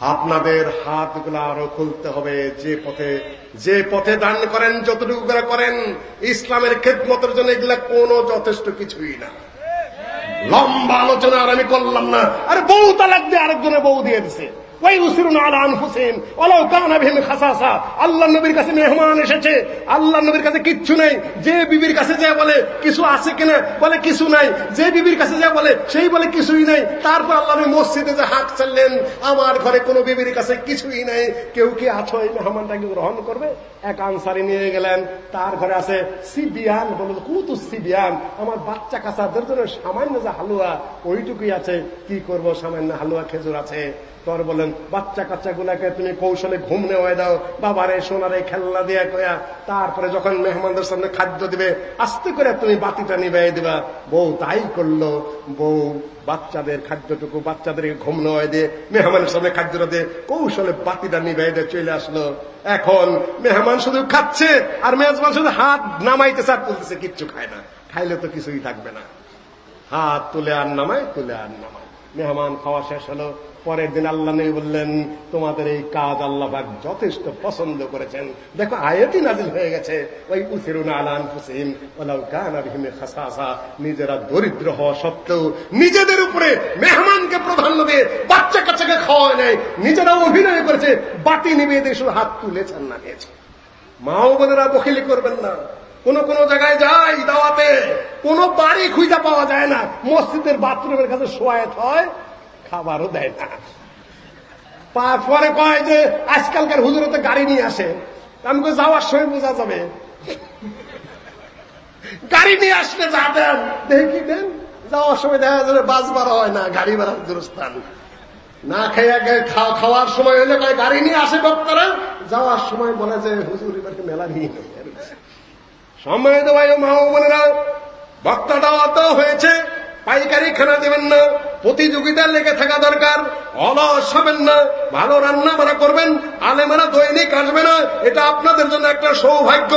আপনাদের হাতগুলো আরও খুলতে হবে। যে পথে যে পথে দান করেন, যতটুকু করে করেন, ইসলামের খেদমতের জন্য এগুলা কোনো যথেষ্ট কিছুই না। লম্বা আলোচনা আর আমি করলাম না। আরে বউ তালাক দিয়ে আরেকজনে বউ দিয়ে দিছে। আল্লাহ নবীর কাছে মেহমান এসেছে। আল্লাহ নবীর কাছে কিচ্ছু নেই। যে বিবির কাছে যা বলে কিছু আছে কিনা বলে কিছু নাই। যে বিবির কাছে যা বলে সেই বলে কিছুই নাই। তারপর আল্লাহ মসজিদে যে হাঁক চাললেন আমার ঘরে কোনো বিবির কাছে কিছুই নাই। কেউ কি আছো এই মেহমানটাকে গ্রহণ করবে? এক আনসারি নিয়ে গেলেন। তার ঘরে আছে সিবিয়ান বলে কুতু সিবিয়ান, আমার বাচ্চা কাচাদের জন্য সামান্য যে হালুয়া, ওইটুকুই আছে। কি করব? সামান্য হালুয়া, খেজুর আছে। তোর বলেন বাচ্চা কাচ্চা গুলাকে তুমি কৌশলে ঘুম নেওয়া দাও। বাবারে, সোনারে খেলনা দিয়া কয়া, তারপরে যখন মেহমানদের সামনে খাদ্য দিবে, আস্তে করে তুমি বাতিটা নিবে দিবা। বউ তাই করল। বউ বাচ্চাদের খাদ্যটুকু, বাচ্চাদেরকে ঘুম নয় দিয়ে মেহমানের সামনে খাদ্যটা দিয়ে কৌশলে বাতিটা নিবে চলে আসলো। এখন মেহমান শুধু খাচ্ছে, আর মেজবান শুধু হাত নামাইতে আর তুলতেছে, কিচ্ছু খায় না। খাইলে তো কিছুই থাকবে না। হাত তুলে আর নামায়, তুলে আর নামায়। মেহমান খাওয়া শেষ হলো। পরের দিন আল্লাহ নবী বললেন, তোমাদের এই কাজ আল্লাহ যথেষ্ট পছন্দ করেছেন। দেখো, আয়াতই নাজিল হয়ে গেছে। ওই উসিরুন আলান হুসিম ওলাউ কানা বিহিম খাসাসা। নিজেরা দরিদ্র হওয়া সত্ত্বেও নিজেদের উপরে মেহমানকে প্রাধান্য দিয়ে বাচ্চা কাচ্চাকে খাওয়া নেয়। নিজেরা অভিনয় করেছে। বাতি নিবে দিয়ে শুধু হাত তুলেছেন না নিয়েছে মাও বোনেরা বকিলি করবেন না। কোন কোন জায়গায় যাই দাওয়াতে, কোন বাড়ি খুঁজে পাওয়া যায় না। মসজিদের বাথরুমের কাছে সোয়াত হয়, খাবারও দেয় না। পরে কয় যে, আজকালকার হুজুরতে গাড়ি নিয়ে আসে। আমি যাওয়ার সময় বোঝা যাবে। গাড়ি নিয়ে আসলে যা দেন, দেখি দেন। যাওয়ার সময় দেখা যাবে বাস ভাড়া হয় না, গাড়ি ভাড়ার দুরস্থান। না খেয়ে খাওয়ার সময় হলে গাড়ি নিয়ে আসে বক্তারা যাওয়ার সময় বলে যে, হুজুর এবারকে মেলা নিয়ে সম্মানিত ভাই মা বোনেরা বক্তা দাওয়াত হয়েছে। পাইকারি খানা দেবেন না, প্রতিযোগিতার লেগে থাকা দরকার। অলস হবেন না, ভালো রান্না বান্না করবেন, আলেমারা দৈনিক আসবে না, এটা আপনাদের জন্য একটা সৌভাগ্য।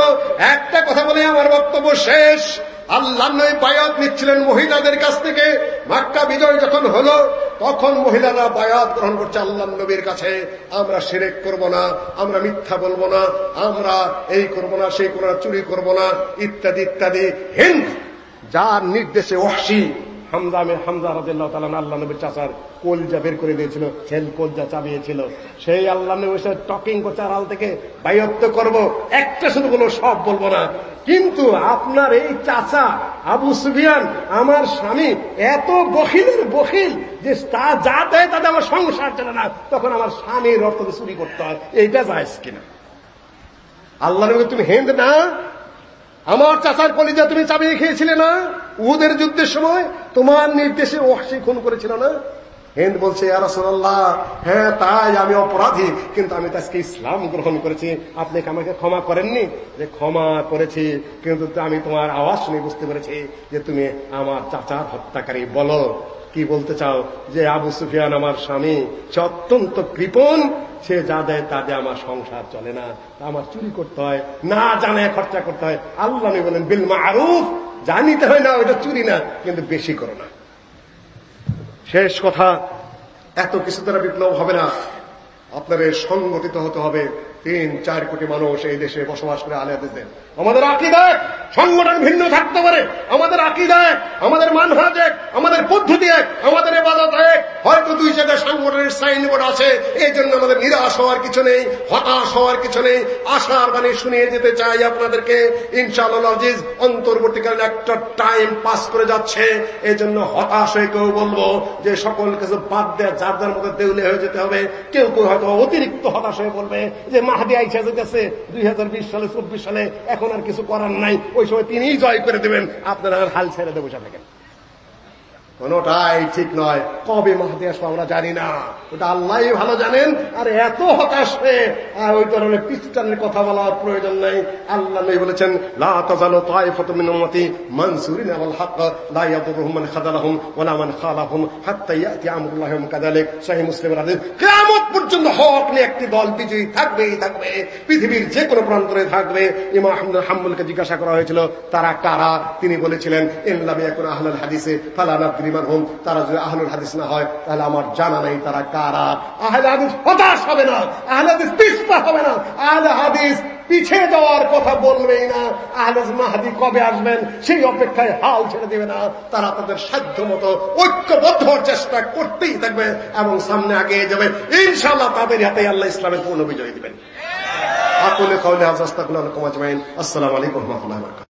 একটা কথা বলে, আমার বক্তব্য শেষ। আল্লাহ নয় বায়াত নিচ্ছিলেন মহিলাদের কাছ থেকে। মাক্কা বিজয় যখন হলো, তখন মহিলারা বায়াত গ্রহণ করছে আল্লাহ নবীর কাছে। আমরা সেরেক করব না, আমরা মিথ্যা বলব না, আমরা এই করব না, সেই করব চুরি করব না, ইত্যাদি ইত্যাদি। হিন্দ, যার নির্দেশে অসি হামদামে হামজা রাদিল্লাহ তালান আল্লাহ নবীর চাচার কলজা বের করে দিয়েছিল ছেল কলজা চাবিয়েছিল। সেই আল্লাহ নবী টকিং করছে আড়াল থেকে বাইত্ব করব, একটা শুধু বলব সব বলব না। কিন্তু আপনার এই চাচা আবু সুফিয়ান, আমার স্বামী, এত বখিলের বখিল যে তা যা দেয় তাতে আমার সংসার চলে না। তখন আমার স্বামীর অর্থ চুরি করতে হয়। এইটা যায় কিনা? আল্লাহ নবী তুমি হেন্দ না। আমার চাচার কলিজা তুমি চাবিয়ে খেয়েছিলে না? উহুদের যুদ্ধের সময় তোমার নির্দেশে ওহসি খুন করেছিল না? হিন্দ বলছে আল্লাহ হ্যাঁ তাই আমি অপরাধী, কিন্তু আমি তাকে ইসলাম গ্রহণ করেছি। আপনি আমাকে ক্ষমা করেননি? যে, ক্ষমা করেছি, কিন্তু আমি তোমার আওয়াজ শুনে বুঝতে পেরেছি যে তুমি আমার চাচার হত্যাকারী, বলো। কি বলতে চাও? যে আবু সুফিয়ান আমার স্বামী, সে অত্যন্ত কৃপণ, সে যা দেয় তা দিয়ে আমার সংসার চলে না। আমার চুরি করতে হয়, না জানে খরচা করতে হয়। আল্লাহ বলেন, বিল মারুফ জানিতে হয় না, ওইটা চুরি না, কিন্তু বেশি করো না। শেষ কথা, এত কিছু দ্বারা বিপ্লব হবে না। আপনার সংগঠিত হতে হবে। তিন, চার কোটি মানুষ এই দেশে বসবাস করে আলে দেন। আমাদের আকিদায় সংগঠন ভিন্ন থাকতে পারে। আমাদের আকিদায় আমাদের মানহাজ এক, আমাদের পদ্ধতি এক, আমাদের এবাদত এক। হয়তো দুই জায়গায় সংগঠনের সাইনবোর্ড আছে, এই জন্য আমাদের নিরাশ হওয়ার কিছু নেই, হতাশ হওয়ার কিছু নেই। আশার বাণী শুনিয়ে যেতে চাই আপনাদেরকে। ইনশাআল্লাহ অন্তর্বর্তীকালীন একটা টাইম পাস করে যাচ্ছে। এই জন্য হতাশ হয়ে কেউ বলব যে সকল কিছু বাদ দেয়, যার যার মধ্যে দেউলে হয়ে যেতে হবে। কেউ কেউ হয়তো অতিরিক্ত হতাশ হয়ে বলবে যে মাহাদি আইসা যেতেছে দুই সালে, চব্বিশ সালে, এখন আর কিছু করার নাই। ওই সময় তিনিই জয় করে দেবেন। আপনারা হাল ছেড়ে দেবো কোনটাই ঠিক নয়। কবে মাহাদি আসব আমরা জানি না। ওটা আল্লাহ ভালো জানেন, আর এত হতাশ হয়ে, আর ওই ধরনের খ্রিস্টানের কথা বলার প্রয়োজন নাই। আল্লাহ বলেছেন পর্যন্ত হক নিয়ে একটি দল বিজয়ী থাকবেই থাকবে, পৃথিবীর যে কোনো প্রান্তরে থাকবে। আহমদ হাম্মুলকে জিজ্ঞাসা করা হয়েছিল, তারা কারা? তিনি বলেছিলেন ইল্লাম ইয়াকুন আহলুল হাদিসে ফালা নাদরি মান হুম, তারা যদি আহলুল হাদিস না হয়, তাহলে আমার জানা নাই তারা কারা। আহলে হাদিস হতাশ হবে না, আহলে হাদিস পিছপা হবে না। আহলে হাদিস পিছিয়ে যাওয়ার কথা বলবেই না। আহলেজ মাহাদি কবে আসবেন, সেই অপেক্ষায় হাল ছেড়ে দেবে না। তারা তাদের সাধ্য মতো ঐক্যবদ্ধ চেষ্টা করতেই থাকবে এবং সামনে আগে যাবে। ইনশাআল্লাহ তাদের হাতে আল্লাহ ইসলামের পূর্ণ বিজয় দিবেন। আকুলে কৌলে হাজাস্তাকুল্লাহ কুমাজমাইন আসসালামু আলাইকুম রহমতুল্লাহ